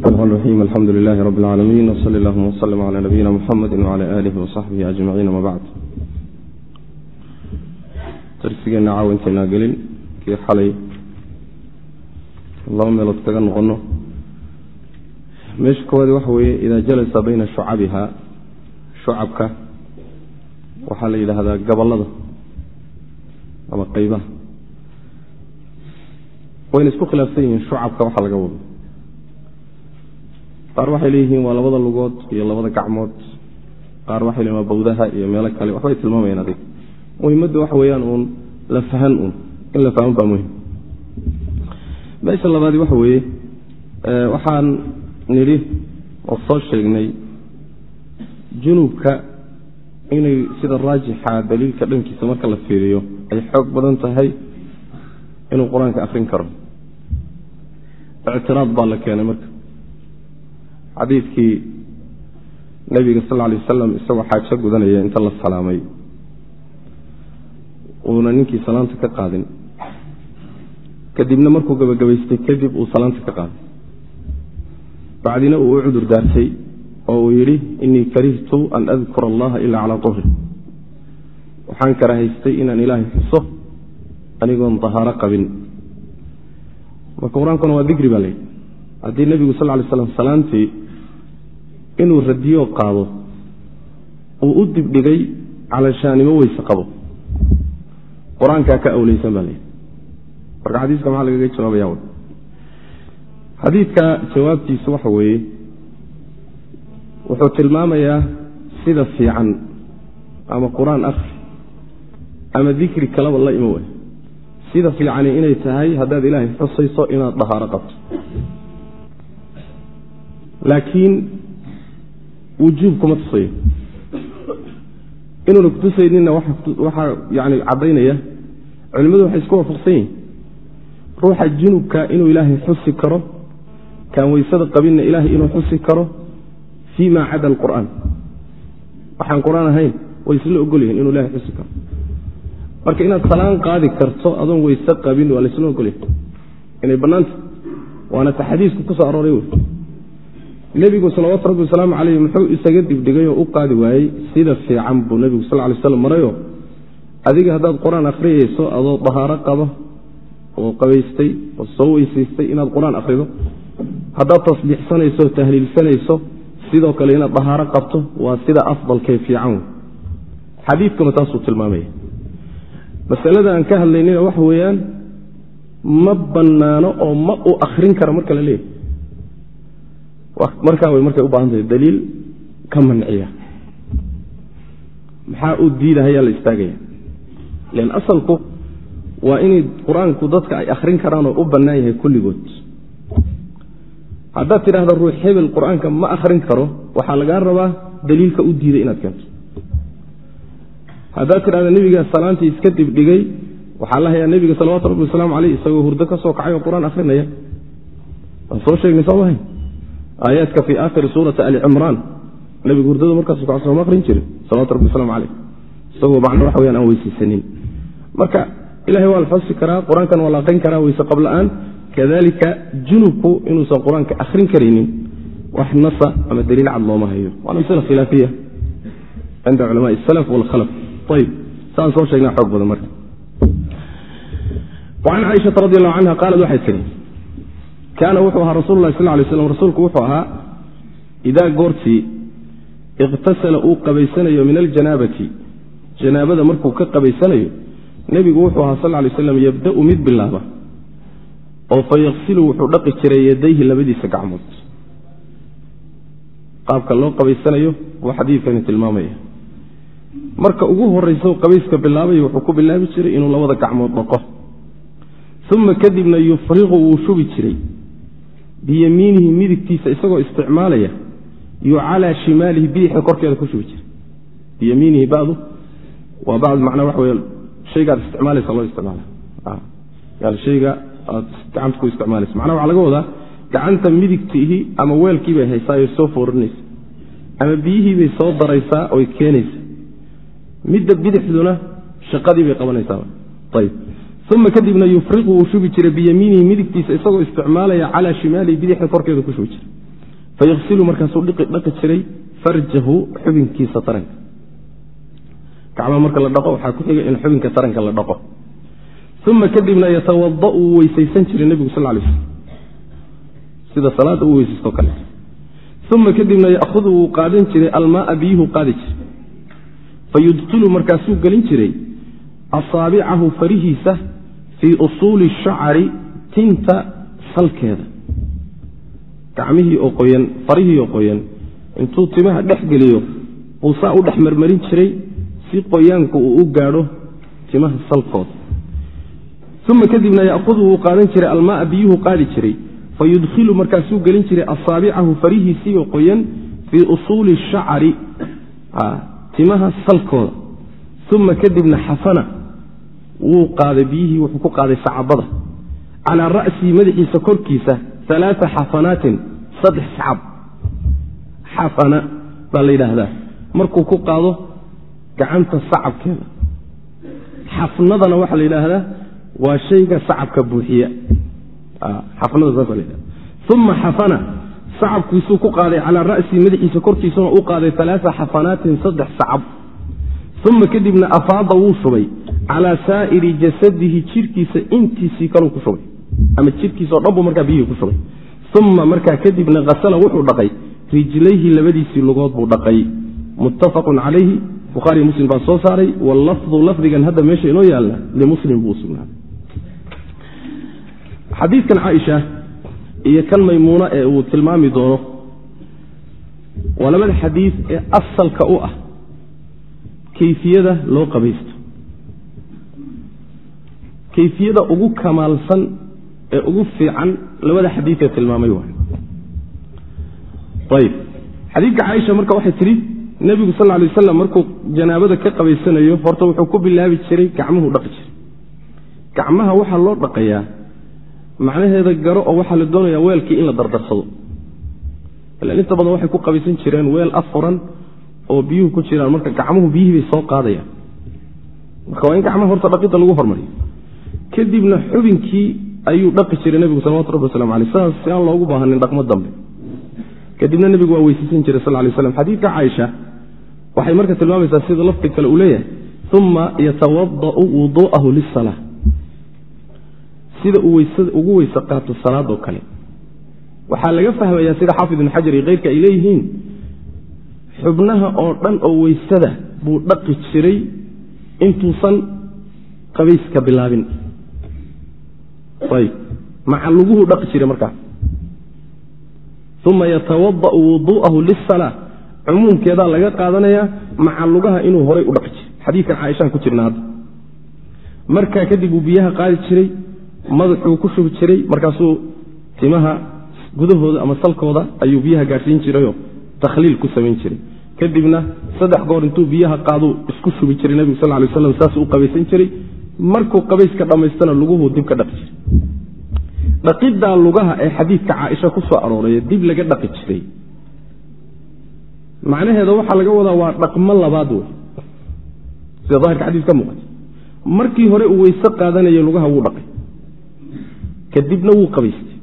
الرحمن الرحيم الحمد لله رب العالمين وصلى اللهم وسلم على نبينا محمد وعلى آله وصحبه أجمعين ما بعد darsigeena caawa intaynaa gelin kii xalay laba meelood kaga noqono meesha koowaad waxa weeye idaa jalasa bayna shucabiha shucabka waxaa la yidhaahdaa gabolada ama qeybaha wayna isku khilaafsan yihiin shucabka waxaa laga wado qaar waxay leeyihiin waa labada lugood iyo labada gacmood. Qaar waxay leeyihiin waa bawdaha iyo meelo kale. Waxbay tilmaamayaan adig muhimaddu waxa weeyaan uun la fahan uun. In la fahmo baa muhiim meesha labaadi waxa weeye waxaan nidhi oo soo sheegnay junubka inay sida raajixa daliilka dhankiisa marka la fiiriyo ay xoog badan tahay inuu qur'aanka akrin karo. Ictiraad baa la keenay marka xadiidkii nabiga sal lay wasalam isagoo xaajo gudanaya inta la salaamay. Uuna ninkii salaanta ka qaadin. Kadibna markuu gabagabaystay kadib uu salaanta ka qaaday bacdina uu u cudur daartay oo uu yidhi inii karihtu an adkura allaha ilaa calaa tuhri waxaan karahaystay inaan ilaahay xuso anigoon dahaaro qabin. Marka qur'aankuna waa dikri baa layidhi haddii nebigu sal lay slam salaantii inuu radiyo qaado uu u dibdhigay calashaanimo weyse qabo. Qur'aankaa ka awleysan baa layidhi marka xadiiska maxaa lagaga jawaabaya xadiidka jawaabtiisu waxa weeye wuxuu tilmaamayaa sida fiican ama qur'aan akri ama dikri kalaba la imo wey sida fiicani inay tahay haddaad ilaahay xusayso inaad dahaaro qabto. Laakiin wujuub kuma tusayo. Inuuna kutusayninna waxaa yani caddaynaya culimmadu waxay isku waafaqsan yihiin ruuxa junubka inuu ilaahay xusi karo kaan weysada qabinna ilaahay inuu xusi karo fii ma cada alqur'aan. Waxaan qur'aan ahayn way isla ogol yihiin inuu ilahay xusi karo. Marka inaad salaan qaadi karto adoon weyse qabin waa laysla ogolyahay inay bannaanta waana ta xadiisku ku soo arooray wey nebigu salawaatu rabbi wasalaamu caleyh muxuu isaga dibdhigay oo u qaadi waayey sida fiican buu nebigu sal lay slam marayo. Adiga haddaad qur'aan akhriyayso adoo dahaaro qaba oo qabaystay oo soo weysaystay inaad qur'aan akhrido haddaad tasbiixsanayso o tahliilsanayso sidoo kale inaad dahaaro qabto waa sida afdalkee fiican xadiidkuna taasuu tilmaamaya. Masalada aan ka hadlaynina waxa weeyaan ma bannaano oo ma u akhrin kara marka la leeyahy markaa way markay u baahan tahay daliil ka manciya maxaa u diidahayaa la istaagaya? Lan asalku waa inay qur'aanku dadka ay akhrin karaan oo u bannaan yahay kulligood. Haddaad tidhaahda ruux hebel qur'aanka ma akhrin karo waxaa lagaa rabaa daliilka u diiday inaad keento. Haddaad tidhahda nebiga salaantii iska dibdhigay waxaa la hayaa nebiga salawatu rabbi wasalaamu caleyh isagoo hurdo ka soo kacay oo qur'aan akhrinaya. Waan soo sheegnay soo mahay aayaadka fii aakhiri suurati ali cimraan nebigu hurdada markaasu kac sooma akhrin jirin salawatu rabbi waslamu caleyh isagoo macna waxa weyaan aan weysaysanin. Marka ilahay waa la xusi karaa qur'aankan waa la akhrin karaa weyse qabla-aan kadalika junubku inuusan qur'aanka akhrin karaynin wax nasa ama daliil cad looma hayo. Waana masla khilaafiya. Cinda culamaai salaf walkhalaf ayib saan soo sheegnaa xoog badan marka. An caaishaa radi allahu canha qaalad waxay tihi kaana wuxuu ahaa rasul lah sal lay slam rasuulku wuxuu ahaa idaa goortii iqtasala uu qabaysanayo min aljanaabati janaabada markuu ka qabaysanayo nebigu wuxuu ahaa sal lay slam yabda'u mid bilaaba oo fa yaqsilu wuxuu dhaqi jiray yadayhi labadiisa gacmood. Qaabka loo qabaysanayo buu xadiidkani tilmaamaya. Marka ugu horaysa qabayska bilaabay wuxuu ku bilaabi jiray inuu labada gacmood dhaqo. Uma kadibna yufriqu wuu shubi jiray biyamiinihi midigtiisa isagoo isticmaalaya yu calaa shimaalihi bidixda korkeeda ku shubi jiray biyamiinihi badu waa bad macnaa waxa wey shaygaad isticmaalaysa loo isticmaala yani shayga aad gacanta ku isticmaalaysa. Macnaa waxaa laga wadaa gacanta midigtiihi ama weelkii bay haysaayo soo foorinaysa ama biyihii bay soo daraysaa oy keenaysa midda bidixduna shaqadii bay qabanaysaa. Ayb uma kadibna yufriqu wuu shubi jiray biyamiinihi midigtiisa isagoo isticmaalaya calaa shimaalihi bidixda korkeeda ku shubi jiray fayaqsilu markaasuu dhaqi jiray farjahu xubinkiisa taranka gacmaha marka la dhaqo waxaa ku xiga in xubinka taranka la dhaqo uma kadibna yatawada'u wuu weysaysan jiray nebigu sal lay slm sida salaada u weysaysto kale uma kadibna ya'hudu wuu qaadan jiray almaaa biyuhu qaadi jiray fayudkilu markaasuu gelin jiray asaabicahu farihiisa fii usuuli shacari tinta salkeeda. Gacmihii oo qoyan farihii oo qoyan intuu timaha dhex geliyo uu saa u dhex marmarin jiray si qoyaanku uu u gaadho timaha salkooda uma kadibna ya'hudu wuu qaadan jiray almaaa biyuhu qaadi jiray. Fayudkhilu markaasuu gelin jiray asaabicahu farihiisii oo qoyan fii usuuli shacari timaha salkooda. Uma kadibna xafana wuu qaaday biyihii wuxuu ku qaaday sacabada calaa ra'sii madaxiisa korkiisa alaaa xafanaatin saddex sacab. Xafana baa la yidhaahdaa. Markuu ku qaado gacanta sacabkeeda. Xafnadana waxaa la yidhaahdaa waa shayga sacabka buuxiya. Uma xafana sacabkiisuu ku qaaday calaa ra'sii madaxiisa korkiisuna u qaaday alaaa xafanaatin saddex sacab. Uma kadibna afaada wuu shubay calaa saa'iri jasadihi jidhkiisa intiisii kaluu ku shubay. Ama jidhkiisa o dhan buu markaa biyihii ku shubay. Uma markaa kadibna hasala wuxuu dhaqay. Rijlayhi labadiisii lugood buu dhaqay. Muttafaqun calayhi. Bukhaariy muslim baa soo saaray. Wallafdu lafdigan hadda meesha inoo yaalla limuslim buu usugnaaday xadiidkan caaisha iyo kan maymuuna ee uu tilmaami doono waa labada xadiid ee asalka u ah kayfiyada loo qabaysto kayfiyada ugu kamaalsan ee ugu fiican labada xadiidee tilmaamay xadiidka caaisha marka waxay tidhi nebigu sal lay waslam markuu janaabada ka qabaysanayo horta wuxuu ku bilaabi jiray gacmuhu dhaqi jiray. Gacmaha waxaa loo dhaqayaa macnaheeda garo oo waxaa la doonayaa weelkii in la dardarsado. Ilan inta badan waxay ku qabaysan jireen weel afuran oo biyuhu ku jiraan marka gacmuhu biyihii bay soo qaadayaan. Marka waa in gacmaha horta dhaqidda lagu hormariyo kadibna xubinkii ayuu dhaqi jiray nebigu salawatu rabbi waslamu aleyh sidaas si aan loogu baahanin dhaqmo dambe. Kadibna nebigu waa weysaysan jiray sal lay slam xadiidka caaisha waxay marka tilmaamaysaa sida lafdi kale uu leeyahay. Uma yatawada'u wuduu'ahu lisala sida uu ugu weyse qaato salaadoo kale. Waxaa laga fahmayaa sida xaafid ibn xajar iyo keyrka ay leeyihiin. Xubnaha oo dhan oo weysada buu dhaqi jiray intuusan qabayska bilaabin maca luguhu dhaqi jiray markaas uma yatawada'u wuduu'ahu lisalaa cumuumkeedaa laga qaadanayaa maca lugaha inuu horay u dhaqi jiray. Xadiidkan caaishaan ku jirna hadda. Markaa kadib uu biyaha qaadi jiray madaxuu ku shubi jiray markaasuu timaha gudahooda ama salkooda ayuu biyaha gaadhsiin jirayoo takhliil ku samayn jiray. Kadibna saddex goor intuu biyaha qaaduu isku shubi jiray nebigu sal lay waslam saasuu u qabaysan jiray markuu qabayska dhammaystana luguhuu dib ka dhaqi. Jiray dhaqiddaa lugaha ee xadiidka caaisha ku soo arooraya dib laga dhaqi jiray. Macnaheeda waxaa laga wadaa waa dhaqmo labaad wey sida daahirka xadiis ka muuqata. Markii hore uu weyse qaadanaya lugaha wuu dhaqay. Kadibna wuu qabaystay.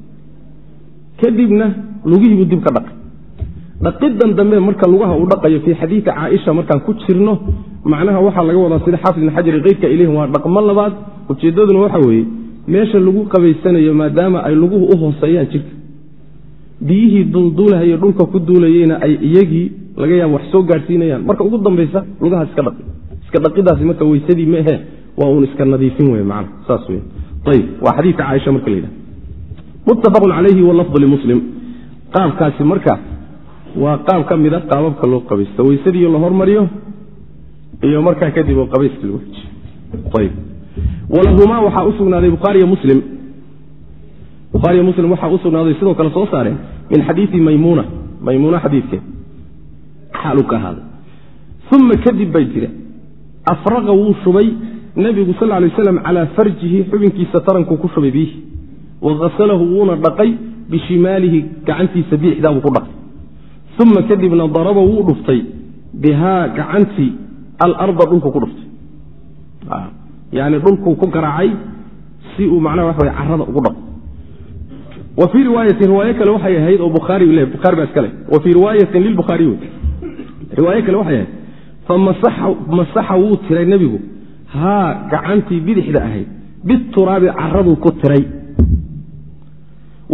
Kadibna lugihiibuu dib ka dhaqay. Dhaqidan dambe marka lugaha uu dhaqayo fii xadiidi caaisha markaan ku jirno macnaha waxaa laga wadaa sida xaafid ibn xajar ilayhim waa dhaqmo labaad. Ujeeddaduna waxa weeye meesha lagu qabaysanayo maadaama ay luguhu u hooseeyaan jirka. Biyihii dulduulahayo dhulka ku duulayeyna ay iyagii laga yaaba wax soo gaadhsiinayaan. Marka ugu dambaysa lugaha iska dhaqi. Iska dhaqidaasi marka weysadii maehe waa uun iska nadiifin wey man saas wey ayb waa xadiidka caaisha marka la yidhaha muttafaqun calayhi walafdu limuslim qaabkaasi marka waa qaab ka mida qaababka loo qabaysto. Weysadii la hormariyo iyo markaa kadib oo qabayska lagu ayb. Walahumaa waxaa u sugnaaday bukhaariyo muslim. Bukhaariyo muslim waxaa u sidoo kale soo saareen min xadiidi maymuuna maymuuna xadiidkeed xaalu ka ahaaday uma kadib bay jire afraqa wuu shubay nebigu sal lay waslam calaa farjihi xubinkiisa tarankuu ku shubay biihi wakasalahu wuuna dhaqay bishimaalihi gacantiisa biixdaabuu ku dhaqay. Uma kadibna daraba wuu dhuftay bihaa gacantii alarda dhulku ku dhuftay. Yani dhulkuu ku garaacay si uu macnaha waxa way carada ugu dhaqo wa fii riwaayatin riwaayo kale waxay ahayd oo bukhaari le bukhaari baa iska leh. Wa fii riwaayatin lilbukhaari wey riwaayo kale waxay ahayd famasaxa wuu tiray nebigu. Haa gacantii bidixda ahayd. Bituraabi caraduu ku tiray.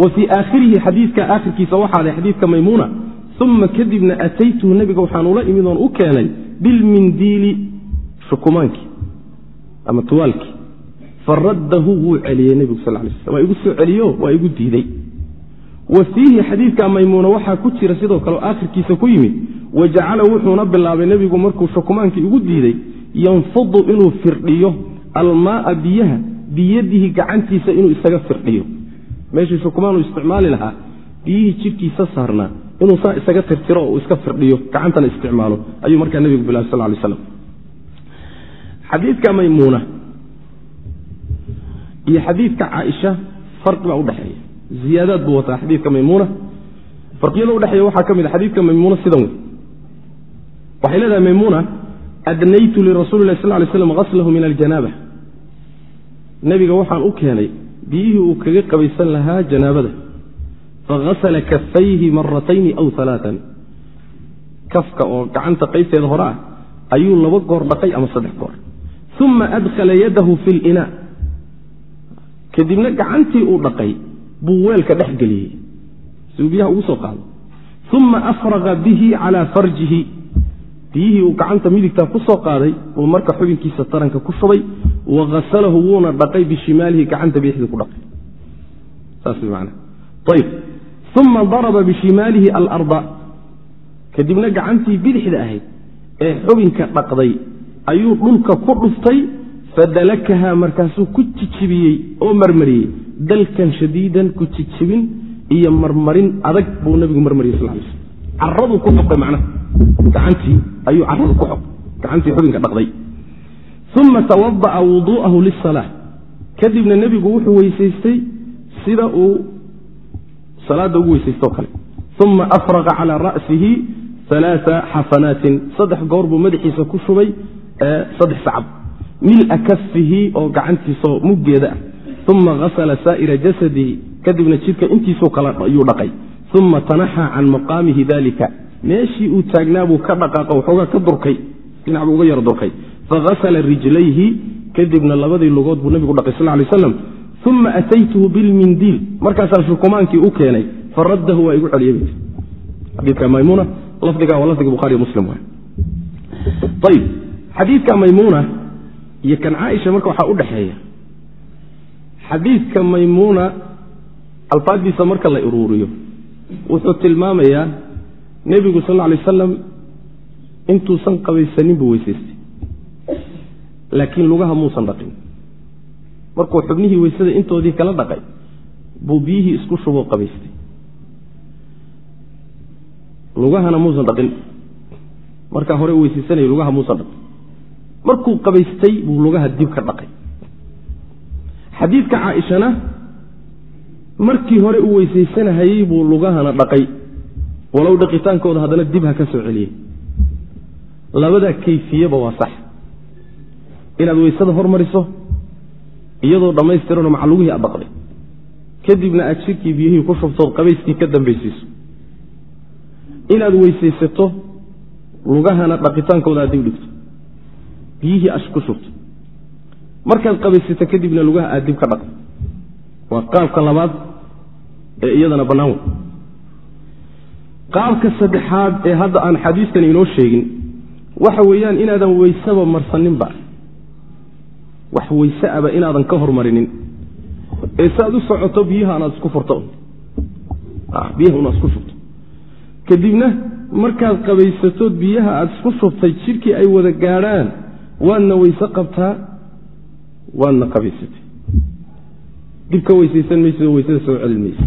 Wa fii aakhirihi xadiidka aakhirkiisa waxaaday xadiidka maymuuna uma kadibna ataytuhu nebiga waxaan ula imid oon u keenay bilmindiili shukumaankii ama tuwaalkii faraddahu wuu celiyey nebigu sal lay sl waa igu soo celiyo waa igu diiday. Wa fiihi xadiidka maymuuna waxaa ku jira sidoo kale aakhirkiisa ku yimid wa jacala wuxuuna bilaabay nebigu markuu shukumaankii igu diiday yanfudu inuu firdhiyo almaaa biyaha biyadihi gacantiisa inuu isaga firdhiyo. Meeshii shukumaan uu isticmaali lahaa biyihii jidhkiisa saarnaa inuu saa isaga tirtiro oo uu iska firdhiyo gacantana isticmaalo. Ayuu markaa nebigu bilaabay sal lay slam xadiidka maymuuna iyo xadiidka caaisha farqi baa udhexeeya ziyaadaad buu wataa xadiidka maymuuna. Farqiyada udhexeeya waxaa ka mid a xadiidka maymuuna sidan wey waxay leedahay maymuuna adnaytu lirasuuli lah sal lay slam haslahu min aljanaaba nebiga waxaan u keenay biyihii uu kaga qabaysan lahaa janaabada faghasala kafayhi maratayni aw alaaan kafka oo gacanta qaybteeda hore ah ayuu laba goor dhaqay ama saddex goor uma adkhala yadahu fi linaa kadibna gacantii uu dhaqay buu weelka dhex geliyey siuu biyaha ugu soo qaado uma afraqa bihi calaa farjihi biyihii uu gacanta midigtaa ku soo qaaday buu marka xubinkiisa taranka ku shubay wa hasalahu wuuna dhaqay bishimaalihi gacanta bidixdii ku dhaqay uma daraba bishimaalihi alarda kadibna gacantii bidixda ahayd ee xubinka dhaqday ayuu dhulka ku dhuftay fadalakaha markaasuu ku jijibiyey oo marmariyey dalkan shadiidan ku jijibin iyo marmarin adag buu nabigu marmariyey sal sl caraduu ku xoqay macnaha gacantii ayuu caradu ku xoq gacantii xubinka dhaqday uma tawada'a wuduu'ahu lisalaa kadibna nebigu wuxuu weysaystay sida uu salaadda ugu weysaysto kale. Uma afraqa calaa ra'sihi alaaa xasanaatin saddex goor buu madaxiisa ku shubay saddex sacab. Mila kafihi oo gacantiisao muggeeda ah. Uma hasla saa'ira jasadihi kadibna jidhka intiisuu kale ayuu dhaqay. Uma tanaxaa can maqaamihi dalika meeshii uu taagnaabuu ka dhaqaaqo waxoogaa ka durkay dhinac buu uga yar durkay. Faghasla rijlayhi kadibna labadii lugood buu nabigu dhaqay sal lay slam uma ataytuhu bilmindiil markaasaan shukumaankii u keenay faraddahu waa igu celiyey xadiika maymuna lafdiga waa lafdiga buhariy muslim ayb xadiidka maymuuna iyo kan caaisha marka waxaa u dhexeeya xadiidka maymuuna alfaaddiisa marka la iruuriyo wuxuu tilmaamayaa nebigu sal lay wasalam intuusan qabaysanin buu weysaystay laakiin lugaha muusan dhaqin markuu xubnihii weysada intoodii kala dhaqay buu biyihii isku shuboo qabaystay. Lugahana muusan dhaqin. Markaa hore weysaysanayay lugaha muusan dhaqin. Markuu qabaystay buu lugaha dib ka dhaqay. Xadiidka caaishana markii hore uu weysaysanahayey buu lugahana dhaqay. Walow dhaqitaankooda haddana dib ha ka soo celiyey labadaa kayfiyeba waa sax. Inaad weysada hormariso iyadoo dhammaystiranoo maca lugihii aad dhaqday kadibna aad shirkii biyihii ku shubtood qabayskii ka dambaysiiso. Inaad weysaysato lugahana dhaqitaankooda aad dib dhigto. Biyihii ash ku shubto. Markaad qabaysato kadibna lugaha aad dib ka dhaqdo. Waa qaabka labaad ee iyadana bannaan wey qaabka saddexaad ee hadda aan xadiistani inoo sheegin waxa weeyaan inaadan weysaba marsaninba wax weyse aba inaadan ka hormarinin. Ee si aad u socoto biyaha anaad isku furto. Biyaha unaad isku shubto kadibna markaad qabaysatood biyaha aad isku shubtay jidhkii ay wada gaadhaan waadna weyse qabtaa waadna qabaysatay. Dib ka weysaysan mayso weysada soo celin mayso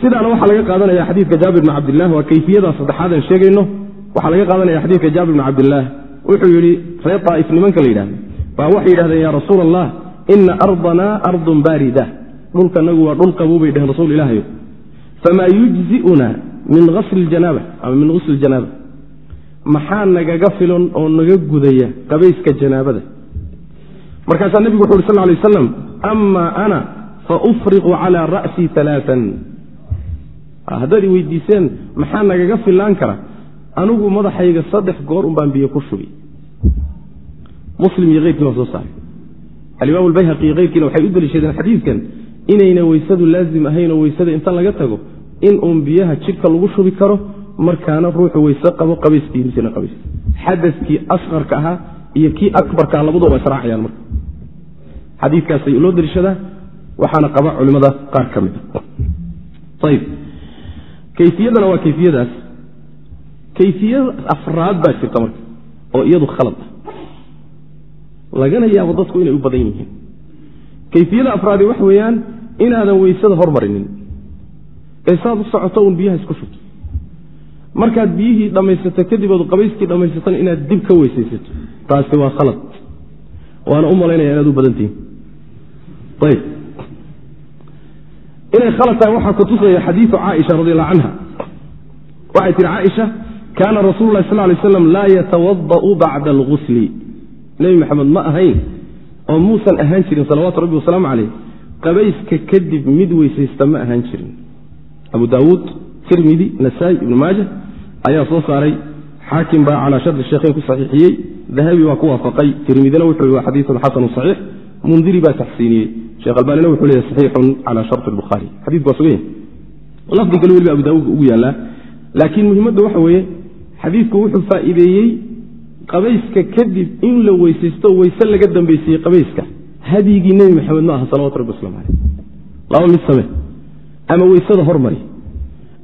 sidaana waxaa laga qaadanaya xadiidka jaabir bn cabdilah waa kayfiyada saddexaad aan sheegayno. Waxaa laga qaadanaya xadiidka jaabir bn cabdilaah wuxuu yidhi reer daa'if nimanka la yidhahda baa waxay yidhahdeen ya rasuul allah ina ardanaa ardun baarida. Dhulkanagu waa dhul qabuu bay dheheen rasuul ilaahayo famaa yujzi'una min asli janaaba ama min husli janaaba maxaa nagaga filan oo naga gudaya qabayska janaabada? Markaasaa nebigu wuxu uhi sal lay aslam ama ana faufriqu calaa ra'sii alaaan haddaad i weydiiseen maxaa nagaga fillaan kara? Anigu madaxayga saddex goor un baan biyo ku shubi muslim iyo keyrkii baa soo saaray. Alimaam albayhaqi iyo keyrkiina waxay u deliishadeen xadiidkan inayna weysadu laazim ahayn oo weysada inta laga tago in uun biyaha jidhka lagu shubi karo markaana ruuxu weyse qabo qabayskiisina qabays xadakii asqarka ahaa iyo kii akbarkaa labaduba israacayaan marka. Xadiikaasay loo deliishadaa waxaana qaba culimada qaar ka mid a ayb kayfiyadana waa kayfiyadaas. Kayfiya afraad baa jirta marka oo iyadu khalad ah lagana yaabo dadku inay u badan yihiin. Kayfiyada afraadi waxa weeyaan inaadan weysada hormarinin. Ee saad u socoto uun biyaha isku shubto. Markaad biyihii dhammaysato kadib ood qabayskii dhammaysatana inaad dib ka weysaysato. Taasi waa khalad. Waana u malaynaya inaad u badantihiin ayb. Inay khalad tahay waxaa kutusaya xadiiu caaisha radi allahu canha waxay tihi caaisha kaana rasuulu lahi sal lay slam laa yatawada'u bacda algusli nebi maxamed ma ahayn oo muusan ahaan jirin salawaatu rabbi wasalaamu caleyh qabayska kadib mid weysaysta ma ahaan jirin. Abu daawuud tirmidi nasaa-i ibnu maaja ayaa soo saaray xaakim baa calaa shardi sheekhayn ku saxiixiyey dahabi baa ku waafaqay tirmidina wuxuu wa xadiiun xasanu saxiix mundiri baa taxsiiniyey. Sheekh albaanina wuxuu leeyahy saxiixun cala sharti lbukhaari xadiiku waa sugan lafdi kale weliba abu daawuudka ugu yaallaa laakiin muhimmadda waxa weeye xadiidku wuxuu faa'iideeyey qabayska kadib in la weysaysto weyse laga dambaysiiyey qabayska. Hadyigii nebi maxamed ma aha salawatu rabbi waslamu caleyh laba mid same ama weysada hormari.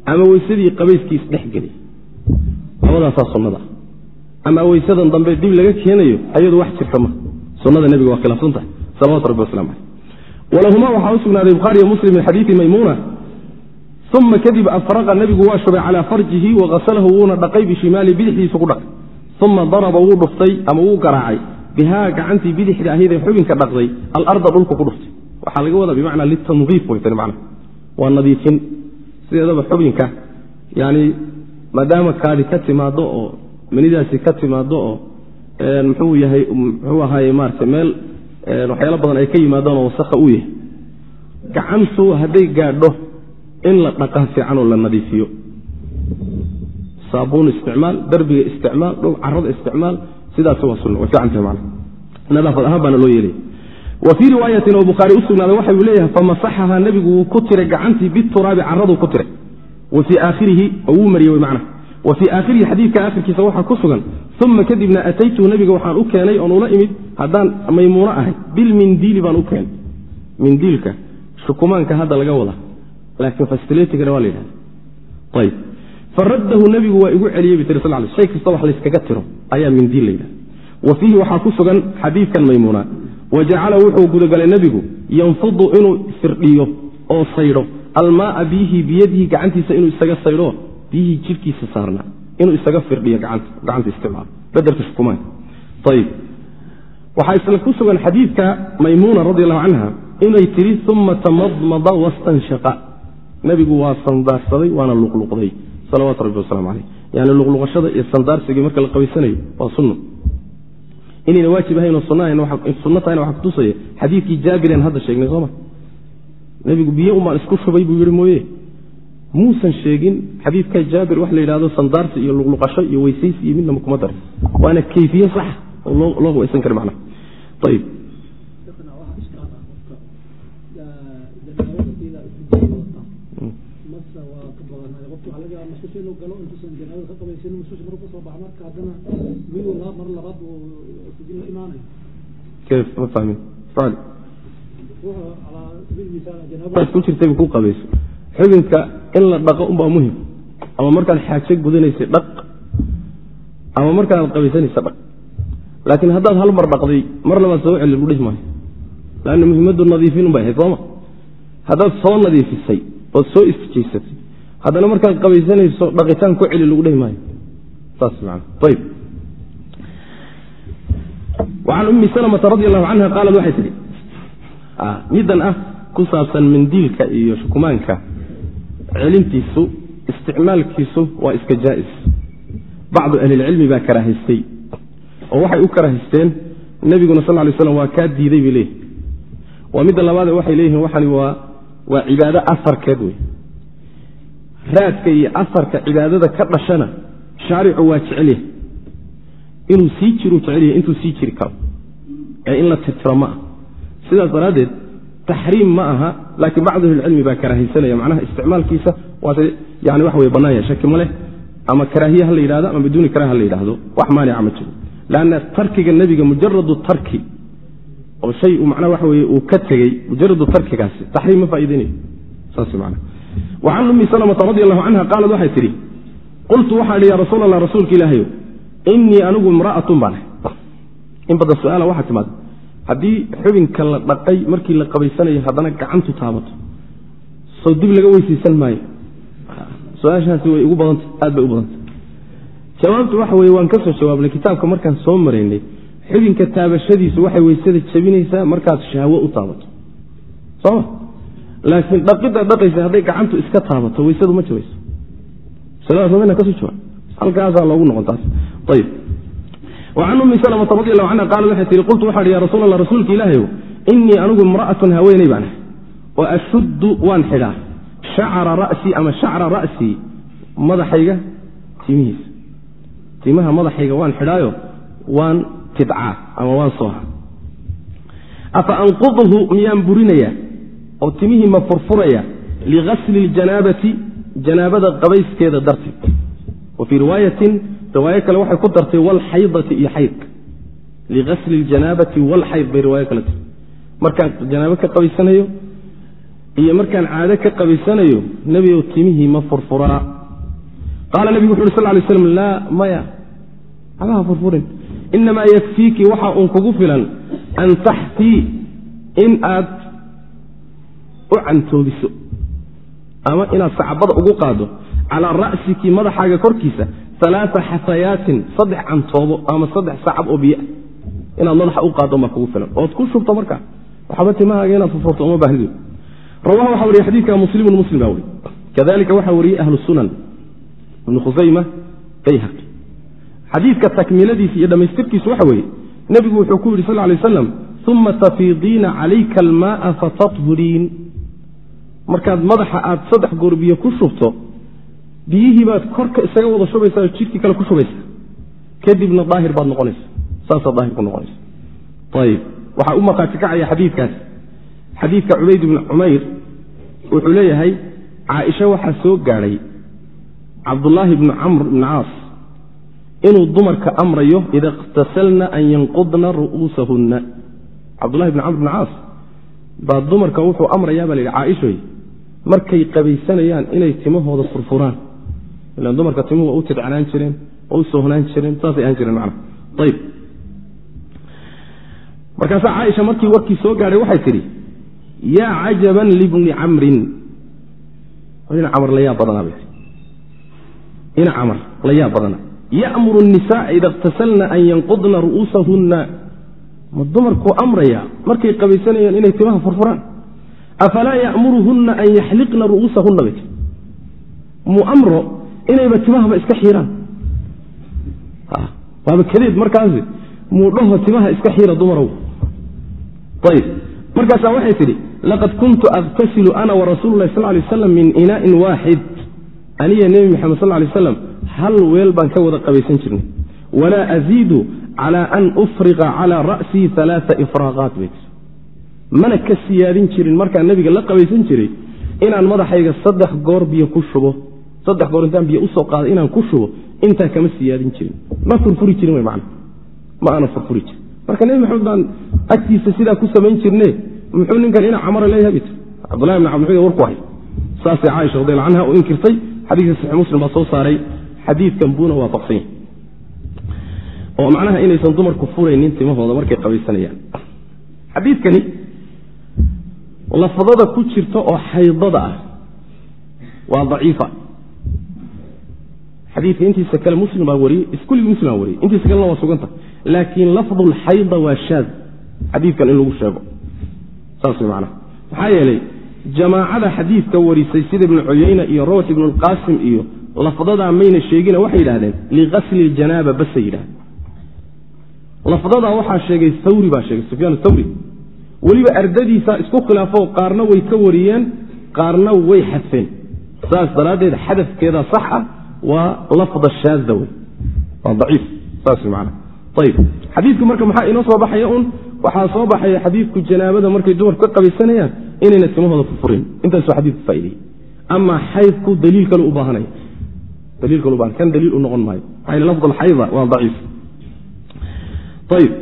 Ama weysadii qabayskii isdhexgeli labadaasaa sunnada. Ama weysadan dambe dib laga keenayo ayadu wax jirta ma. Sunnada nebiga waa khilaafsan tahay. Salawatu rabbi waslamu caleyh walahumaa waxaa u sugnaaday bukhaariyo muslim min xadiidi maymuuna. Uma kadib afraqa nebigu waa shubay calaa farjihi wakasalahu wuuna dhaqay bishimaali bidixdiisu ku dhaqay uma daraba wuu dhuftay ama wuu garaacay. bihaa gacantii bidixda ahaydee xubinka dhaqday. alarda dhulku ku dhuftay. waxaa laga wadaa bimacnaa litandiif weytan macna waa nadiifin. sideedaba xubinka yani maadaama kaadi ka timaado oo manidaasi ka timaado oo muxuu yahay muxuu ahaaye maarata meel waxyaalo badan ay ka yimaadaan oo wasakha uu yahay. gacantu hadday gaadho in la dhaqaa fiican oo la nadiifiyo saabuun isticmaal darbiga isticmaal dhow carada isticmaal sidaas waa sunna way nadaafad ahaan baana loo yeelaya wa fii riwaayatin oo bukhaari u sugnaaday waxa uu leeyahay famasaxaha nebigu wuu ku tiray gacantii bituraabi caraduu ku tiray. Wa fii aakhirihi oo wuu mariyey macna wa fii aakhirihi xadiidka aakhirkiisa waxaa ku sugan uma kadibna ataytuhu nebiga waxaan u keenay oon ula imid haddaan maymuuno ahay bilmindiili baan u keenay. Mindiilka shukumaanka hadda laga wada laakiin fastiletigana waa la yidhahda ayb faraddahu nebigu waa igu celiyey bi tiri sal l shay kasta wax layskaga tiro ayaa mindiil la yidhahda wa fiihi waxaa ku sugan xadiidkan maymuuna wa jacala wuxuu gudagalay nebigu yanfudu inuu firdhiyo oo saydho almaaa biyihii biyadihi gacantiisa inuu isaga saydho biyihii jidhkiisa saarnaa inuu isaga firdhiyo gacanta isticmaalo. Bedelka shukumaanka ayb waxaa isla ku sugan xadiidka maymuuna radi allahu canha inay tidhi uma tamadmada wastanshaqa. Nebigu waa sandaarsaday waana luqluqday salawaatu rabbi waslamu caleyh yani luqluqashada iyo sandaarsigii marka la qabaysanayo waa sunno inayna waajib ahayn oo sunno tahayna waxaa kutusaya xadiidkii jaabiren hadda sheegnay sooma nebigu biyo umbaan isku shubay buu yihi mooye muusan sheegin xadiidka jaabir wax la yidhahdo sandaarsi iyo luqluqasho iyo weysaysi iyo midnaba kuma darin waana kayfiye sax oo loo weysan kara macnaha. Ayib ma fahmin. Ku jirtayba ku qabayso xubinka in la dhaqo unbaa muhiim ama markaad xaajo gudanaysay dhaq ama markaad qabaysanaysa dhaq. Laakiin haddaad hal mar dhaqday mar labaad soo celi lagu dhihi maayo. Lanna muhimaddu nadiifin unbay ahayd sooma haddaad soo nadiifisay ood soo istijaysatay haddana markaad qabaysanayso dhaqitaan ku celi lagu dhihi maayo. Wacan ummi salmata radi allahu canha qaalad waxay tidhi middan ah ku saabsan mandiilka iyo shukumaanka celintiisu isticmaalkiisu waa iska jaa'is. Bacdu ahlilcilmi baa karaahaystay oo waxay u karaahaysteen nebiguna sal lay slam waa kaa diiday bay leeyihiin waa midda labaade waxay leeyihiin waxani waa cibaado asarkeed wey raadka iyo asarka cibaadada ka dhashana shaaricu waa jecelyahay inuu sii jiru jecelyahay intuu sii jiri karo. Ee in la tirtiro ma aha. Sidaas daraaddeed taxriim ma aha laakiin bacdu ahlicilmi baa karaahaysanaya macnaha isticmaalkiisa waase yani wax wey bannaan yahay. Shaki ma leh ama karaahiye ha la yidhahdo ama biduuni karaha ha la yidhahdo wax maanica ma jiro. Lanna tarkiga nebiga mujaradu tarki oo shay macnaha waxa weye uu ka tegey mujaradu tarkigaasi taxriim ma faa'iideynayo saas macna wacan ummi salamata radi allahu canha qaalad waxay tidhi qultu waxaa idhi ya rasuul allah rasuulka ilaahayo inii anigu imra'atun baan in badan su'aala waxaa timaada haddii xubinka la dhaqay markii la qabaysanayo haddana gacantu taabato. Soo dib laga weysaysan maayo. Su'aashaasi way igu badanta aad bay u badanta jawaabtu waxa weye waan ka soo jawaabnay kitaabka markaan soo maraynay xubinka taabashadiisu waxay weysada jabinaysaa markaad shahwo u taabato. Soma laakiin dhaqidda dhaqaysa hadday gacantu iska taabato weysadu ma jabayso wacan ummi salamata radi allahu canha qaalat waxay tihi qultu waxaa ya rasuul allah rasuulka ilaahayow innii anigu imra'atun haweeney baan oo ashuddu waan xidhaa. Shacra ra'sii ama shacra ra'sii madaxayga timihiisa timaha madaxayga waan xidhaayo waan tidcaa ama waan sooha afa anqudhu miyaan burinayaa oo timihii ma furfuraya ligasli ljanaabati janaabada qabayskeeda darteed. Wa fii riwaayatin riwaayo kale waxay ku dartay walxaydati iyo xaydka. Ligasli ljanaabati walxayd bay riwaayo kale tiri. Markaan janaabo ka qabaysanayo iyo markaan caado ka qabaysanayo nebigow timihii ma furfuraa. Qaala nebigu wuxu uri sal lay slam laa maya hamaha furfurin. Inamaa yakfiiki waxa uun kugu filan an taxtii in aad u cantoobiso ama inaad sacbada ugu qaado calaa ra'siki madaxaaga korkiisa alaaa xafayaatin saddex cantoobo ama saddex sacab oo biyoah inaad madaxa u qaado maa kugu filan. Ood ku shubto markaa waxba timahaaga inaad furfurto uma baahnido rawaha waxaa wariye xadiidka muslimun muslim baa weriye kadalika waxaa wariyey ahlu sunan ibnu khusayma bayhaqi. Xadiidka takmiladiisa iyo dhammaystirkiisu waxa weeye nebigu wuxuu ku yidhi sal lay aslam uma tafiidiina calayka almaaa fatahuriin markaad madaxa aad saddex goor ku shubto biyihii baad korka isaga wada shubaysaa jidhkii kale ku shubaysa kadibna daahir baad noqonaysa saasaad daahir ku noqonaysa ayib. Waxaa u maqaati kacaya xadiidkaas. Xadiidka cubayd bni cumayr wuxuu leeyahay caaisha waxaa soo gaadhay cabdullaahi bni camr bni caas inuu dumarka amrayo ida ikhtasalna an yanqudna ru'uusahunna. Cabdullahi bni camr bni caas baa dumarka wuxuu amrayaa baa la yidhi caaishoy markay qabaysanayaan inay timahooda furfuraan ilan dumarka timuhu waa u tidcanaan jireen waa u soohnaan jireen saasay ahaan jireen macnaha ayib markaasaa caaisha markii warkii soo gaadhay waxay tidhi yaa cajaban libni camrin ina camar layaa badanaa bay tii ina camar layaa badanaa ya'muru الnisaءa ida اktasalna an yanqudna ru'uusahunna ma dumarkuu amraya markay qabaysanayaan inay timaha furfuraan Afalaa ya'muruhunna an yaxliqna ru'uusahunna bay tii muu amro inayba timahaba iska xiiraan waaba kadeed markaasi muu dhaho timaha iska xiira dumarow ayb markaasaa waxay tidhi laqad kuntu aktasilu ana warasuulu lahi sal lay aslam min inaa'in waaxid aniya nebi maxamed sal lay aslam hal weel baan ka wada qabaysan jirnay walaa aziidu cala an ufriqa cala ra'sii alaaa ifraaqaat bay tii mana ka siyaadin jirin markaan nebiga la qabaysan jiray inaan madaxayga saddex goor biyo ku shubo saddex goor intaan biyo u soo qaaday inaan ku shubo intaa kama siyaadin jirin. Ma furfuri jirin man ma aana furfuri jirin. Marka nebi maxamed baan agtiisa sidaa ku samayn jirne muxuu ninkan ina camara leeyahay cabdullahi bn cabdilxuud warku hay saasay caaisha radialla canha u inkirtay. Xadiiska saxix muslim baa soo saaray. Xadiidkan buuna waafaqsan yahy oo macnaha inaysan dumarku furaynin timahooda markay qabaysanayaan. Xadiidkani lafdada ku jirta oo xaydada ah waa daciifa. Xadiidka intiisa kale muslim baa wariyey iskuligii muslim baa wariyey intiisa kalena waa suganta. Laakiin lafdu lxayda waa shaad xadiidkan in lagu sheego. Saas way macnaha maxaa yeelay jamaacada xadiidka warisay sida ibnu cuyeyna iyo rawx ibnu lqaasim iyo lafdadaa mayna sheegina waxay yidhahdeen liqasli ljanaaba basay yidhahdeen lafdadaa waxaa sheegay thawri baa sheegay sufyaan thawri weliba ardadiisa isku khilaafo qaarna way ka wariyeen qaarna way xadfeen saas daraaddeed xadafkeeda sax ah waa lafda shaada wey waa daciif saas man ayib xadiidku marka maxaa inoo soo baxaya un waxaa soo baxaya xadiidku janaabada markay dumarku ka qabaysanayaan inayna timahooda furfurin intaasuu xadiidku faaideyey amaa xaydku daliil kale u baahanaya. Daliil kale u baahan kan daliil u noqon maayo. Maxaa yl lafd alxayda waa daciif. Ayib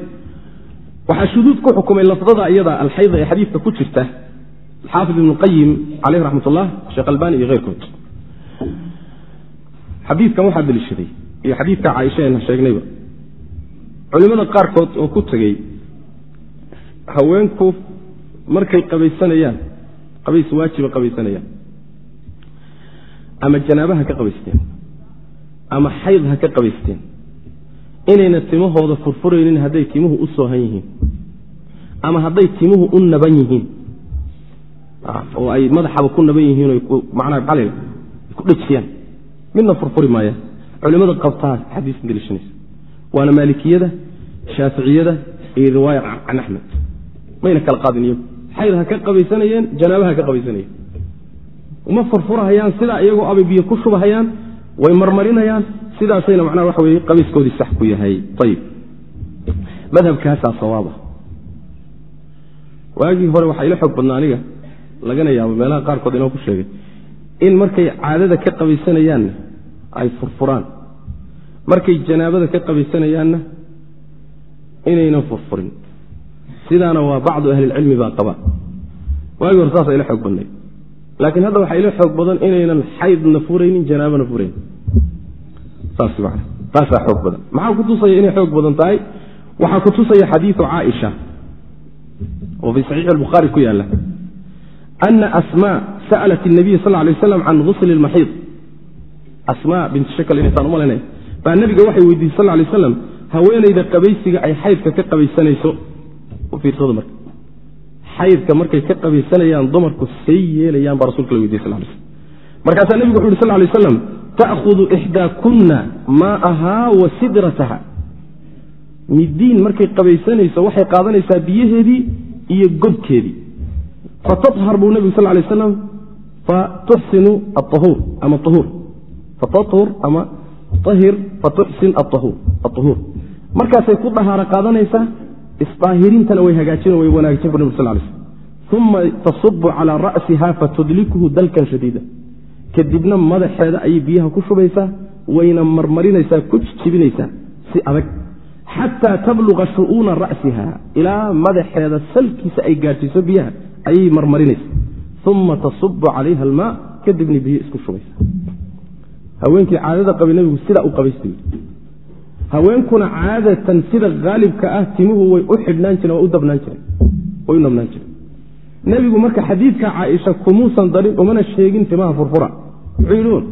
waxaa shuduud ku xukumay lafdada iyada alxayda ee xadiidka ku jirta xaafid ibnu qayim caleyh raxmat ullah sheekh albani iyo keyrkood xadiidkan waxaa deliishaday iyo xadiidka caaisha eena sheegnayba. Culimmada qaarkood oo ku tegey haweenku markay qabaysanayaan qabays waajiba qabaysanayaan ama janaaba ha ka qabaysteen ama xayd ha ka qabaysteen inayna timahooda furfuraynin hadday timuhu u soohan yihiin ama hadday timuhu u naban yihiin. Oo ay madaxaba ku naban yihiin manaa la ku dhejiyaan midna furfuri maayaan culimmada qabtaa xadiiskan deliishanaysa waana maalikiyada shaaficiyada iyo riwaaya can axmed. Mayna kala qaadin iyagu. Xayd ha ka qabaysanayeen janaaba ha ka qabaysanayeen. Uma furfurahayaan sidaa iyagoo abay biyo ku shubahayaan way marmarinayaan sidaasayna macnaha waxa weye qabiiskoodii sax ku yahay. Ayib madhabkaasaa sawaaba waagii hore waxaa ila xoog badnaa aniga lagana yaabo meelaha qaarkood inoo ku sheegay in markay caadada ka qabaysanayaanna ay furfuraan. Markay janaabada ka qabaysanayaanna inaynan furfurin. Sidaana waa bacdu ahlilcilmi baa qaba. Waagii hore saasa ila xoog badnay. Laakiin hadda waxaa ila xoog badan inaynan xaydna furaynin janaabana furayn taasaa xoog badan. Maxaa kutusaya inay xoog badan tahay? Waxaa kutusaya xadiiu caaisha. Oo fi saxiix bukhaari ku yaalla ana asma sa'lat اnabiy sal lay waslam can gusl maxid asma bint shakl inaytaan umalanay baa nabiga waxay weydiisey sal lay aslam haweenayda qabaysiga ay xaydka ka qabaysanayso. Fiirsada marka. Xaydka markay ka qabaysanayaan dumarku say yeelayaan baa rasulka la weydiye sal markaasaa nebigu wuxu yh sal lay aslam ta'hudu ixdaakunna maa'ahaa wa sidrataha midiin markay qabaysanayso waxay qaadanaysaa biyaheedii iyo godkeedii fatahar buu nebigu sal lay aslam fatuxsinu aahur ama ahuur fatahur ama ahir fatuxsin ahuur markaasay ku dhahaaro qaadanaysaa isdaahirintana way hagaajin way wanaagsan bu nabig sal slm uma tasubu calaa ra'siha fatudlikuhu dalkan shadiida kadibna madaxeeda ayay biyaha ku shubaysaa wayna marmarinaysaa ku jijibinaysaa si adag. Xataa tabluqa shu'uuna ra'siha ilaa madaxeeda salkiisa ay gaadhsiiso biyaha ayay marmarinaysaa. Uma tasubu calayha almaa kadibna biyo isku shubaysa haweenkii caadada qabay nebigu sidaa u qabaystay. Haweenkuna caadatan sida haalibka ah timuhu way u xidhnaan jireen waa u dabnaan jireen way u nabnaan jireen. Nebigu marka xadiidka caaisha kumuusan darin umana sheegin timaha furfura wuxuu yidhi un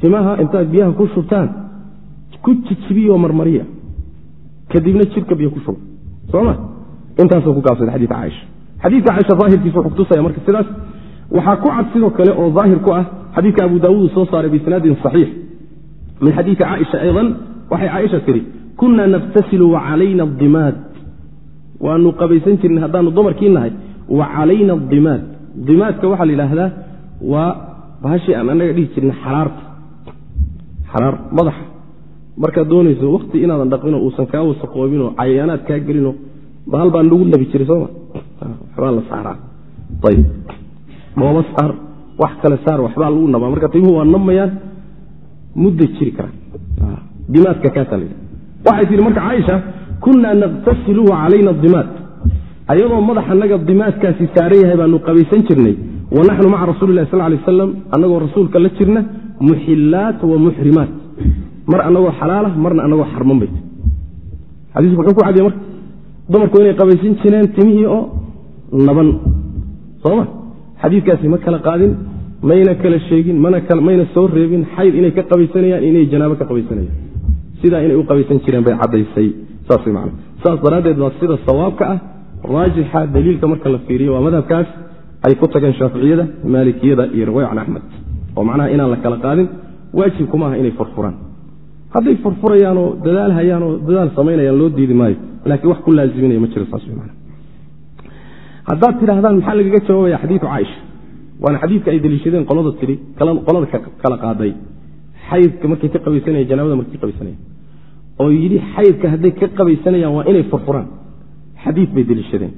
timaha intaad biyaha ku shubtaan ku jijibiyoo marmariya. Kadibna jidhka biyo ku shuba sooma intaasoo ku gaabsada xadiidka caaisha xadiidka caaisha daahirkiisa wuxuu kutusaya marka sidaas. Waxaa ku cad sidoo kale oo daahir ku ah xadiidka abu daawuud soo saaray biisnaadin saxiix. Min xadiidi caaisha aydan waxay caaisha tidhi kunna nabtasilu wacalayna adimaad waanu qabaysan jirnay haddaanu dumarkii nahay wa calayna adimaad dimaadka waxaa la yidhaahdaa waa bahashii aan annaga dhihi jirna xaraarta. Xaraar madaxa markaad doonayso wakti inaadan dhaqinoo uusan kaa wasaqoobinoo cayayaanaad kaa gelinoo bahal baan lagu nabi jiray sooma waxbaa la saaraa. Ayb mooba saar wax kale saar waxbaa lagu nabaa. Marka timuhu waa namayaan mudday jiri karaan dimaadka kaasaa la waxay tihi marka caaisha kunaa naqtasilu wa calayna dimaad ayadoo madaxanaga dimaadkaasi saaran yahay baanu qabaysan jirnay. Wa naxnu maca rasuuli lah sal lay aslam annagoo rasuulka la jirna muxilaat wa muxrimaat. Mar annagoo xalaalah marna annagoo xarman bayt xadiisku muxuu ku cadiya marka dumarku inay qabaysan jireen timihii oo naban. Sooma xadiidkaasi ma kala qaadin mayna kala sheegin mayna soo reebin xayd inay ka qabaysanayaan inay janaabo ka qabaysanayaan. Sidaa inay u qabaysan jireen bay caddaysay. Saas man saas daraaddeed waa sida sawaabka ah raajixa daliilka marka la fiiriyo waa madhabkaas ay ku tageen shaaficiyada maalikiyada iyo riwaaya can axmed. Oo macnaha inaan la kala qaadin waajibku maaha inay furfuraan. Hadday furfurayaanoo dadaal hayaanoo dadaal samaynayaan loo diidi maayo. Laakiin wax ku laaziminaya ma jiro saas haddaad tidhaahdaan maxaa lagaga jawaabaya xadiiu caaisha? Waana xadiidka ay deliishadeen qolada tii qolada kala qaaday. Xaydka markay ka qabaysanayaan janaabada markay ka qabaysanayaan. Oo yidhi xaydka hadday ka qabaysanayaan waa inay furfuraan xadii bay deliishadeen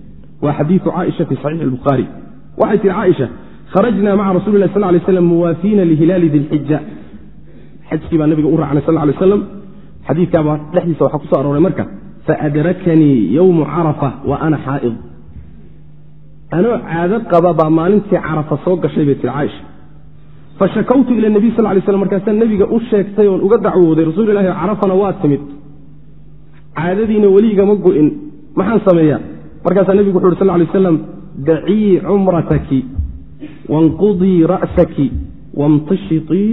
waa xadiiu caaisha fi saxiixi albukhaari waxay tihi caaisha kharajnaa maca rasuli lah sal lay slam muwaafiina lihilaali dilxija xajkii baa nabiga u raacnay sal lay aslam xadiikaabaa dhexdiisa waxaa ku so arooray marka faadrakanii yowmu carafa wa ana xaa'id anoo caado qaba baa maalintii carafa soo gashay bay tihi caaisha fashakawtu ila nabiy sal lay slam markaasaa nebiga u sheegtay oon uga dacwooday rasuul ilahi carafana waa timid. Caadadiina weligama go'in maxaan sameeyaa? Markaasaa nebigu wuxu uhi sal lay aslam dacii cumrataki wanqudii ra'saki wamtashitii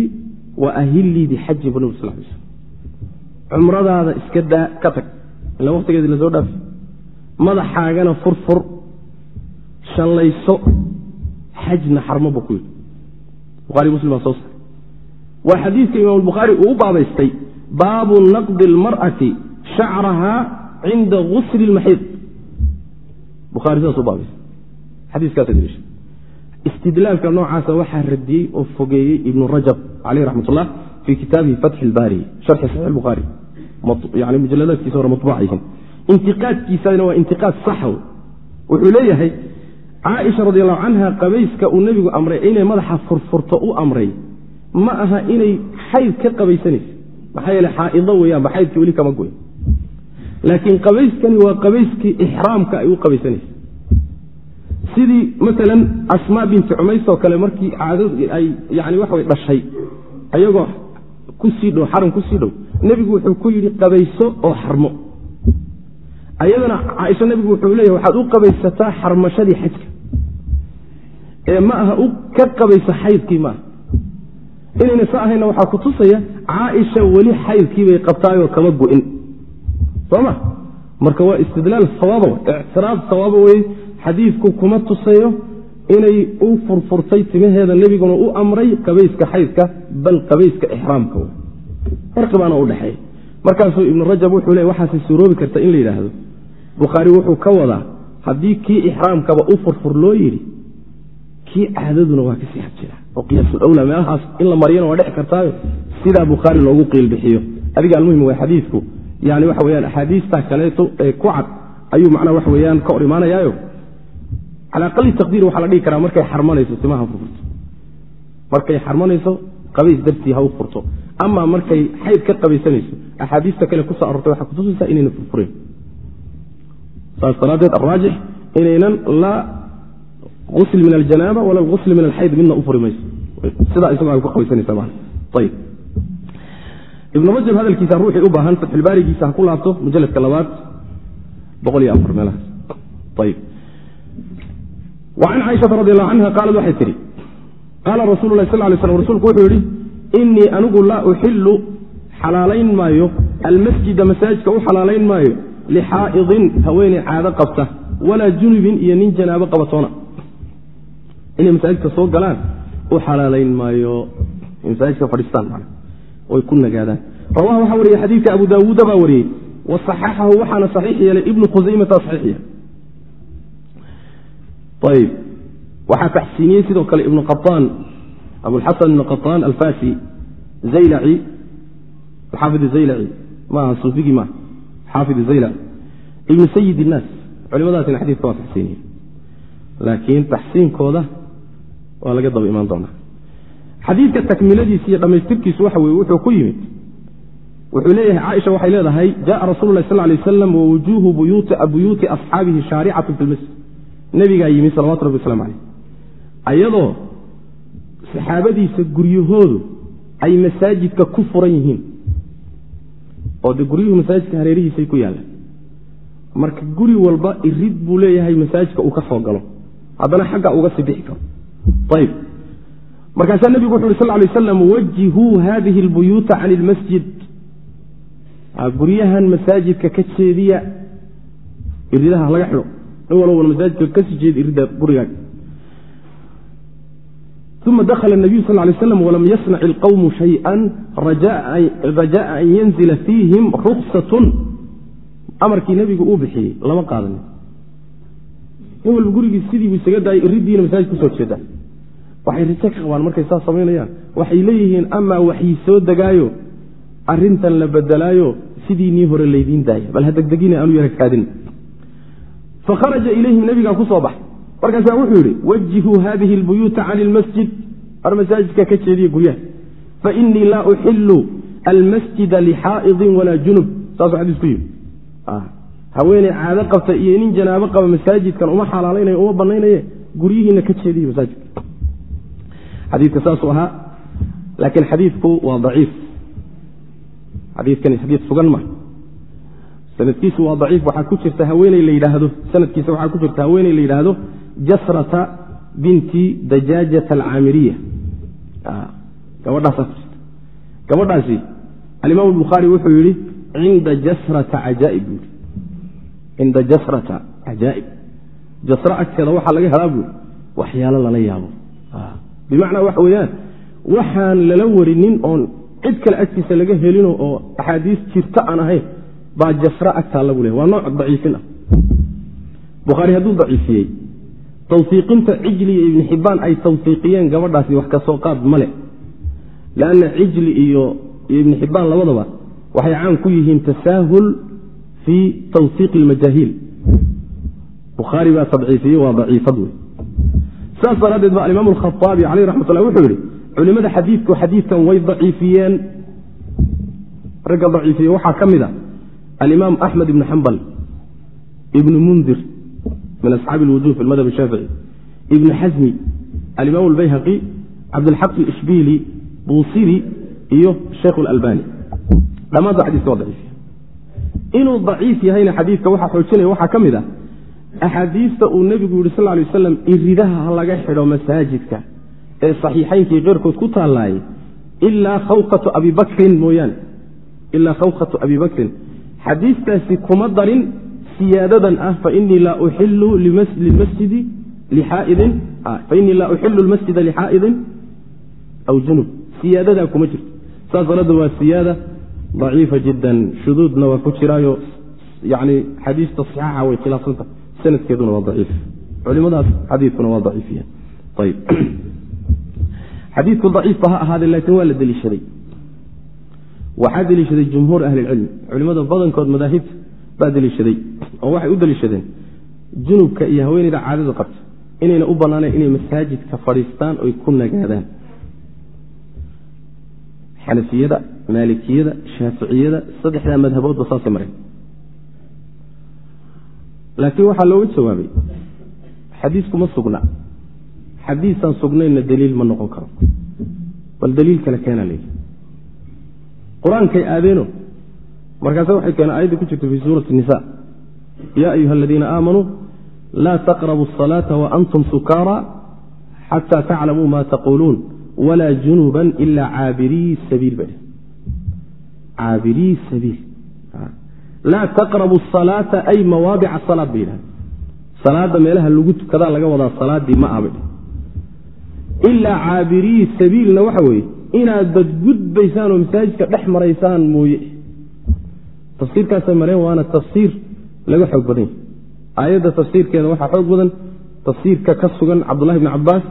wa ahilii bixaji bu nabig sal lay slm cumradaada iska daa ka tag. Ila waqtigeedi la soo dhaafi madaxaagana furfur shallayso xajna xarmo buu ku yidhi. Buhari muslim baa soo saaray. Waa xadiidka imaam albukhaari uu u baabaystay baabu naqdi almar'ati shacraha cinda gusli lmaxiid buhari sidaas u baabaystay xadiiskaasa deliisha istidlaalka noocaasa waxaa radiyey oo fogeeyey ibnu rajab caleyh raxmat ullah fii kitaabihi fatxi ilbaari sharxi saxiix bukhaari yani mujaladaadkiisa hore matbuuc yihiin intiqaadkiisana waa intiqaad saxa wuxuu leeyahay caaisha radi allahu canha qabayska uu nebigu amray inay madaxa furfurto u amray ma aha inay xayd ka qabaysanaysa maxaa yeele xaa'ido weeyaanba xaydkii weli kama goyn laakiin qabayskani waa qabayskii ixraamka ay u qabaysanaysa. Sidii maalan asmaa binti cumays oo kale markii caadad ay yani waxaway dhashay ayagoo ku sii dhow xaram ku sii dhow nebigu wuxuu ku yidhi qabayso oo xarmo. Ayadana caaisha nebigu wuxuu leeyahy waxaad u qabaysataa xarmashadii xajka. Ee ma aha u ka qabayso xaydkii maaha inayna sa ahayna waxaa ku tusaya caaisha weli xaydkiibay qabtaayoo kama go'in soo ma? Marka waa istidlaal sawaaba ictiraad sawaaba weye xadiidku kuma tusayo inay u furfurtay timaheeda nebiguna u amray qabayska xaydka bal qabayska ixraamka farqi baana u dhexeeya markaasuu ibnu rajab wuxuu le waxaase suuroobi karta in la yidhaahdo. Bukhaari wuxuu ka wadaa haddii kii ixraamkaba u furfur loo yidhi kii caadaduna waa ka sii xajira oo qiyaasulawla meelahaas in la maryana waa dheci kartaayo. Sidaa bukhaari loogu qiilbixiyo adiga almuhim waa xadiidku yani waxa weyaan axaadiista kaleeto ee ku cad ayuu macnaa waxa weyaan ka hor imaanayaayo cala aqali taqdiir waxaa la dhihi karaa markay xarmanayso timaha furfurto. Markay xarmanayso qabays dartii ha u furto. Ama markay xayd ka qabaysanayso axaadiista kale ku soo arortay waxaa kutusaysaa inayna furfurayn saas daraaddeed araajix inaynan la usl min aljanaaba wala usl min alxayd midna u furi sidaa isagoo ay ku qabaysanaysa ma ayb ibnu rajab hadalkiisa ruuxii u baahan fatxulbaarigiisa ha ku laabto mujaladka labaad an caaishaa radi allahu canha qaalad waxay tihi qaala rasuulu lah sal lay slam rasuulku wuxuu yidhi inii anigu laa uxilu xalaalayn maayo almasjida masaajidka u xalaalayn maayo lixaa'idin haweeney caado qabta walaa junubin iyo nin janaabo qabatoona inay masaajidka soo galaan u xalaalayn maayo masaajidka fadhiistaan oy ku nagaadaan. Rawaha waxaa wariyey xadiidka abu daawuuda baa wariyey. Wa saxaxahu waxaana saxiix yeelay ibnu khusaymata saxiix yeelay. Waxaa taxsiiniyey sidoo kale ibnu qaaan abulxasan ibnu qaaan alfasi zaylaci xaafid zaylaci. Maaha suufigii maaha. Xaafid zaylaci. Ibnu sayid innaas. Culimadaasina xadiidka waa taxsiiniye laakiin taxsiinkooda waa laga daba imaan doonaa xadiidka takmiladiisa iyo dhammaystirkiisu waxa weye wuxuu ku yimid wuxuu leeyahay caaisha waxay leedahay jaءa rasuulu lah sal lay aslam wawujuuhu buyuuti asxaabihi shaaricatu fi lmasjid nebigaa yimi salawatu rabbi waslamu caleyh ayadoo saxaabadiisa guryahoodu ay masaajidka ku furan yihiin oo de guryuhu masaajidka hareerihiisay ku yaallaan. Marka guri walba irid buu leeyahay masaajidka uu ka soo galo. Haddana xagga uga sii bixi karo. Ayb markaasaa nebigu wuxu uhi sal lay aslam wajihuu hadihi اlbuyuuta can ilmasjid guryahan masaajidka ka jeediya iridaha laga xidho nin walba masaajidka ka sii jeedi irida gurigaaga uma dakla nabiyu sal lay slam walam yasnac ilqowmu shay-an rajaءa an yanzila fiihim ruksatun amarkii nebigu uu bixiyey lama qaadanin nin walba gurigii sidii buu isaga daayay iridiina masaajid ku soo jeedaa waxay rajo ka qabaan markay saas samaynayaan waxay leeyihiin amaa waxii soo degaayo arintan la bedelaayo sidiinii hore laydiin daaya bal ha degdegina aanu yara kaadin. Fakharaja ilayhim nebigaa ku baxay. Markaasaa wuxuu yidhi wajihuu hadihi lbuyuuta cani lmasjid ar masaajidka ka jeediya guryaha. Fainii laa uxilu almasjida lixaa'idin walaa junub. Saasuu xadiisku yidhi. Haweeney caado qabta iyo nin janaabo qaba masaajidkan uma xalaalaynayo uma banaynaye guryihiina ka jeediya masaajidka xadiidka saasuu ahaa laakiin xadiidku waa daciif. Xadiidkani xadiid sugan ma sanadkiisu waa daciif waxaa ku jirta haweeney la yidhaahdo. Sanadkiisa waxaa ku jirta haweeney la yidhaahdo jasrata binti dajaajata alcaamiriya gabadhaasaa ku jirta. Gabadhaasi alimaam albukhaari wuxuu yidhi cinda jasrata cajaaib buu yidhi. Cinda jasrata cajaa'ib jasro agteeda waxaa laga helaa buui waxyaalo lala yaabo bimacnaa waxa weeyaan waxaan lala warinin oon cid kale agtiisa laga helino oo axaadiis jirta aan ahayn baa jasro agtaalla buu le waa nooc daciifin ah. Bukhaari hadduu daciifiyey tawsiiqinta cijli iyo ibni xibbaan ay tawsiiqiyeen gabadhaasi wax ka soo qaad male lanna cijli iyo ibni xibbaan labadaba waxay caan ku yihiin tasaahul fii tawsiiqi ilmajaahiil bukhaari baa tadciifiyey waa daciifad wey saas daraaddeed ba alimaam alkhaaabi caleyh raxmatullah wuxuu yidhi culimada xadiidku xadiidkan way daciifiyeen. Ragga daciifiye waxaa ka mid a alimaam axmed ibnu xambal ibnu mundir min asxaabi lwujuh fi madhab shaafici ibnu xasmi alimaam albayhaqi cabdilxaq ishbiili buusiri iyo sheikh lalbani dhammaantood xadiiska waa daciifiya inuu daciif yahayna xadiidka waxaa xoojinaya waxaa ka mid ah axaadiista uu nebigu yihi sal lay waslam iridaha ha laga xidho masaajidka. Ee saxiixaynkii keyrkood ku taallaayay ilaa khawqatu abi bakrin mooyaane. Ilaa khawqatu abi bakrin. Xadiistaasi kuma darin siyaadadan ah fainii laa uxilu uxilu lmasjida lixaa'idin. Aw junub. Siyaadadaa kuma jirto. Saas daraaddeed waa siyaada daciifa jiddan. Shuduudna waa ku jiraayo yani xadiista saxaaxa way khilaafsanta sanadkeeduna waa daciif. Culimadaas xadiidkuna waa daciifiya ayb xadiidku daciifba ha ahaadee laakiin waa la deliishaday. Waxaa deliishaday jumhuur ahlilcilmi culimada badankood madaahibta baa deliishaday oo waxay u deliishadeen junubka iyo haweeneyda caadada qabta. Inayna u bannaanayn inay masaajidka fadhiistaan oy ku nagaadaan. Xanafiyada maalikiyada shaaficiyada saddexdaa madhaboodba saasay mareen laakiin waxaa looga jawaabay xadiisku ma sugna. Xadiisaan sugnaynna daliil ma noqon karo. Bal daliil kale keena layidhi qur'aankay aadeeno markaase waxay keeneen aayadda ku jirta fii suurati nisa yaa ayuha aladiina aamanuu laa taqrabu asalaata waantum sukaara xataa taclamuu ma taquuluun walaa junuban ila caabirii sabiil ba caabirii sabiil laa taqrabu asalaata ay mawaadica salaad bay yidhahda salaadda meelaha lagu tukadaa laga wadaa salaadii ma aha bay ilaa caabirii sabiilna waxa weeye inaad badgudbaysaan oo masaajidka dhex maraysaan mooye. Tafsiirkaasay mareen waana tafsiir laga xoog badan yahy aayadda tafsiirkeeda waxaa xoog badan. Tafsiirka ka sugan cabdullahi bni cabaas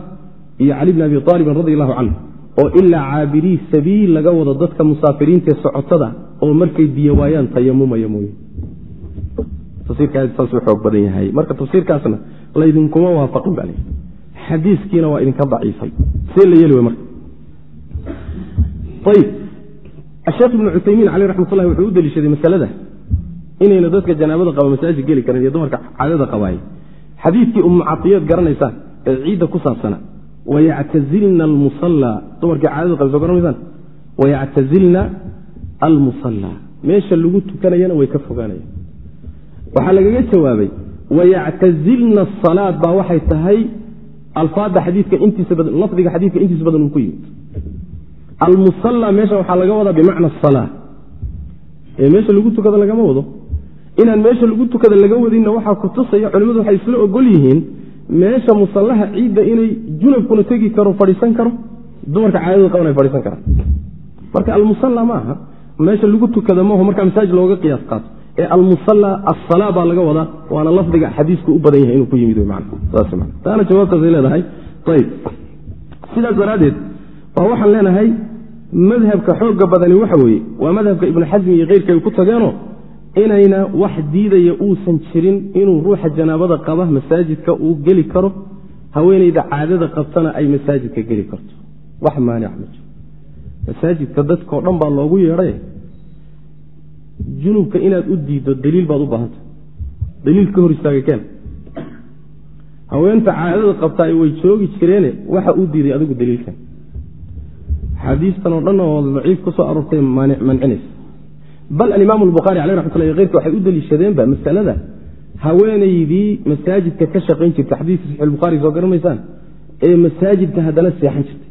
iyo cali bni abi aalibin radi allahu canhu oo ilaa caabirii sabiil laga wado dadka musaafiriintaee socotada oo markay biyo waayaan tayamumaya mooye tafsiirkaassaasuu xoog badan yahay. Marka tafsiirkaasna laydinkuma waafaqin baa xadiiskiina waa idinka daciifay. See la yeeli wey marka. Ayib asheekh ibnu cuthaymiin caleyh raxmat ullahi wuxuu u deliishaday masalada inayna dadka janaabada qaba masaajid geli karin iyo dumarka caadada qabaay xadiidkii ummu catiyeed garanaysaan ee ciidda ku saabsana wayactazilna almusallaa dumarkii caadada qaba soo garanaysaan wayactazilna almusallaa meesha lagu tukanayana way ka fogaanayaan waxaa lagaga jawaabay wayactazilna asalaad baa waxay tahay alfaada xadiika intiisa badan lafdiga xadiidka intiisa badan uu ku yimid almusalla meesha waxaa laga wadaa bimacna asala ee meesha lagu tukada lagama wado inaan meesha lagu tukada laga wadinna waxaa kutusaya culimmadu waxay isla ogol yihiin meesha musallaha ciidda inay junabkuna tegi karo fadhiisan karo dumarka caadada qaban fadhiisan karaan. Marka almusalla ma aha meesha lagu tukada maaho markaa masaajid looga qiyaas qaato. Ee almusalla asala baa laga wadaa waana lafdiga xadiisku u badan yahay inuu ku yimid taana jawaabtaasay leedahay. Ayb sidaas daraaddeed waa waxaan leenahay madhabka xooga badani waxa weeye waa madhabka ibnu xasmi iyo keyrka ay ku tageenoo inayna wax diidaya uusan jirin inuu ruuxa janaabada qaba masaajidka uu geli karo haweenayda caadada qabtana ay masaajidka geli karto. Wax maanic ma jiro masaajidka dadkao dhan baa loogu yeedhay. Junubka inaad u diiddo daliil baad u baahanta. Daliil ka hor istaaga keen. Haweenta caadada qabtaa way joogi jireene waxa uu diiday adigu daliilkan axaadiistan oo dhan oo daciif ku aroortay mancinaysa bal alimaam albukhari caleh raxmat llahi keyrka waxay u daliishadeenba masalada haweenaydii masaajidka ka shaqayn jirtay xadiiska saxiixulbukhaari soo garamaysaan ee masaajidka haddana seexan jirtay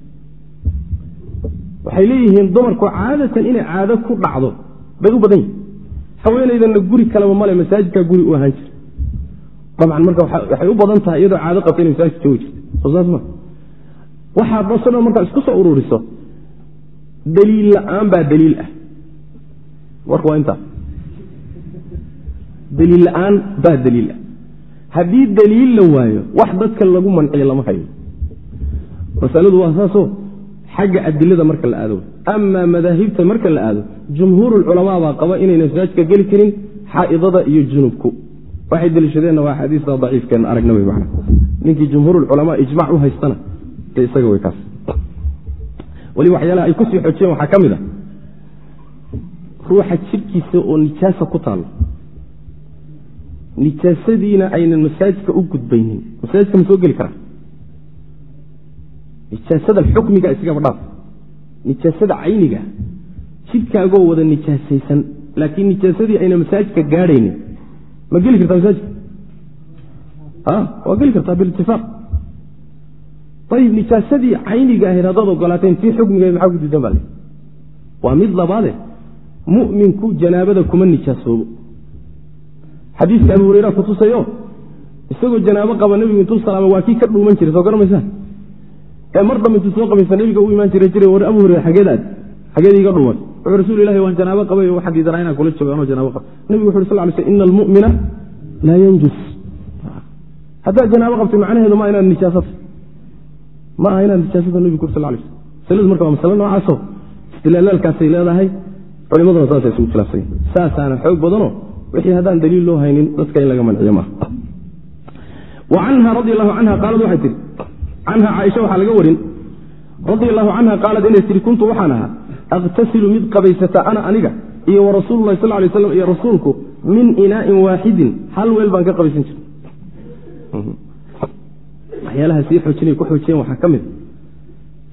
waxay leeyihiin dumarku caadatan inay caado ku dhacdo bay u badan yihiin haweenaydana guri kaleba male masaajidkaa guri u ahaan jira dabcan marka waxay u badan tahay iyadoo caado qabta inay masaajid joogi jirta waxaad baso dhan markaa isku soo ururiso daliil la'aan baa daliil ah warka waa intaas daliil la'aan baa daliil ah. Haddii daliil la waayo wax dadka lagu manciyo lama hayo. Masaladu waa saasoo xagga adilada marka la aado. Amaa madaahibta marka la aado jumhuurulculamaa baa qaba inayna masaajidka geli karin xaa'idada iyo junubku. Waxay deliishadeenna waa axaadiista daciifkeenna aragna wey man ninkii jumhuurulculamaa ijmac u haystana isaga wey kaas. Weli waxyaalaha ay ku sii xoojiyeen waxaa ka mid a ruuxa jidhkiisa oo nijaasa ku taallo nijaasadiina aynan masaajidka u gudbaynin. Masaajidka ma soo geli karaa? Nijaasada xukmiga isigaba dhaaf? Nijaasada cayniga jidhkaagoo wada nijaasaysan laakiin nijaasadii ayna masaajidka gaadhaynin. Ma geli kartaa masaajidka? Waa geli kartaa bilitifaaq ayib nijaasadii cayniga ahayd haddaad ogolaateen tii xukmiga maxaa ku diidan baa le waa mid labaade muminku janaabada kuma nijaasoobo. Xadiiska abu hureyra kutusayo isagoo janaabo qaba nebigu intuu salaama waa kii ka dhuuman jiray soo garamaysaan ee mar dambe intuu soo qabaysa nebiga u imaan jira jira abu hureyra xageedaad xageed iga dhuuman. Wuxuu rasuul ilahi waan janaabo qabay waxaan diidanaa inaan kula joogo anoo janaabo qaba nebigu wuxu uri sal ly sl ina almu'mina laa yanjus. Haddaad janaabo qabtay macnaheedu ma inaad nijaasata ma aha inaad nijaasata nebigu uri sal lay sl masaladu marka waa masale noocaaso istilaalaalkaasay leedahay culimaduna saasay isugu khilaafsanya saasaana xoog badanoo wixii haddaan daliil loo haynin dadka in laga manciyo maaha wa canha radi allahu canha qaalad waxay tihi canha caaisha waxaa laga warin. Radia allahu canha qaalad inay tihi kuntu waxaan ahaa akhtasilu mid qabaysata ana aniga iyo wa rasuululahi sal lay slam iyo rasuulku min inaa'in waaxidin hal weel baan ka qabaysan jir waxyaalaha sii xoojinay ku xoojiyeen waxaa ka mid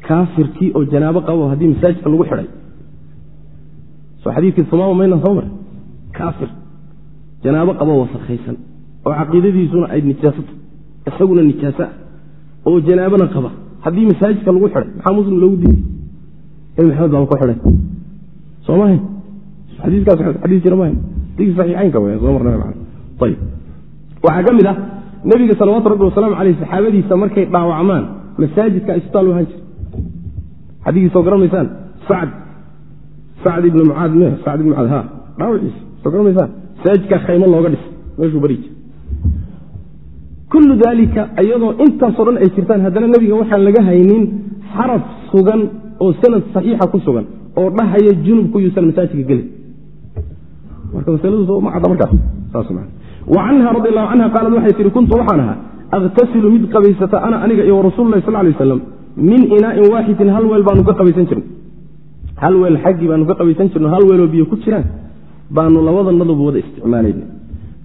kaafirkii oo janaabo qabo haddii masaajidka lagu xidhay soo xadiidkii sumaama mayna soo mare kaafir. Janaabo qabo wasakhaysan. Oo caqiidadiisuna ay nijaasato. Isaguna nijaaso ah oo janaabana qaba. Haddii masaajidka lagu xidhay maxaa muslim loogu diiday? Nebi maxamed baan ku xidhay soo mahayn xadiikaas xadiis jira mahayn xadiiskii saxiixaynka weya soo marna ayib waxaa ka mid ah nebiga salawaatu rabbi wasalaamu caleyh saxaabadiisa markay dhaawacmaan masaajidka isbitaal u ahaan jira xadiigii soo sacd ibn mucaad m sacd ibn mucaad ha dhaawiciisa soo garamaysaan masaajidkaa khaymo looga dhis meeshuu bari jira kullu daalika iyadoo intaasoo dhan ay jirtaan haddana nebiga waxaan laga haynin xaraf sugan oo sanad saxiixa ku sugan oo dhahaya junubku yuusan masaajidka gelin. Marka masaladu soo ma markaas saas maa wa canha radi allahu canha qaalad waxay tihi kuntu waxaan ahaa akhtasilu mid qabaysata ana aniga iyo warasuululahi sal lay waslam min inaa'in waaxidin hal weel baanu ka qabaysan jirnay hal weel xaggii baanu ka qabaysan jirno hal weeloo biyo ku jiraan baanu labadanaduba wada isticmaalayna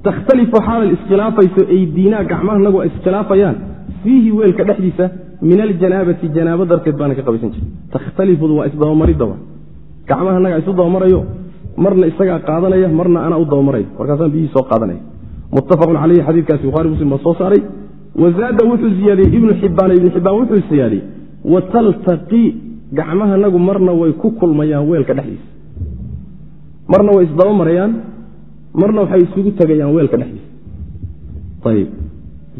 takhtalifu xaalal iskhilaafayso aydiinaa gacmahanagu ay iskhilaafayaan fiihi weelka dhexdiisa min aljanaabati janaabo darteed baana ka qabaysan jirnay takhtalifudu waa isdabamaridda wa. Gacmahanaga isu dabamarayo marna isagaa qaadanaya marna anaa u dabamarayo markaasaan biyihii soo qaadanaya. Muttafaqun caleyhi xadiidkaasi buhari muslim baa soo saaray. Wazaada wuxuu siyaadiyey ibnu xibbaan ibnu xibbaan wuxuu siyaadiyey wataltaqii gacmahanagu marna way ku kulmayaan weelka dhexdiisa. Marna way isdaba marayaan marna waxay isugu tegayaan weelka dhexdiisa. Ayib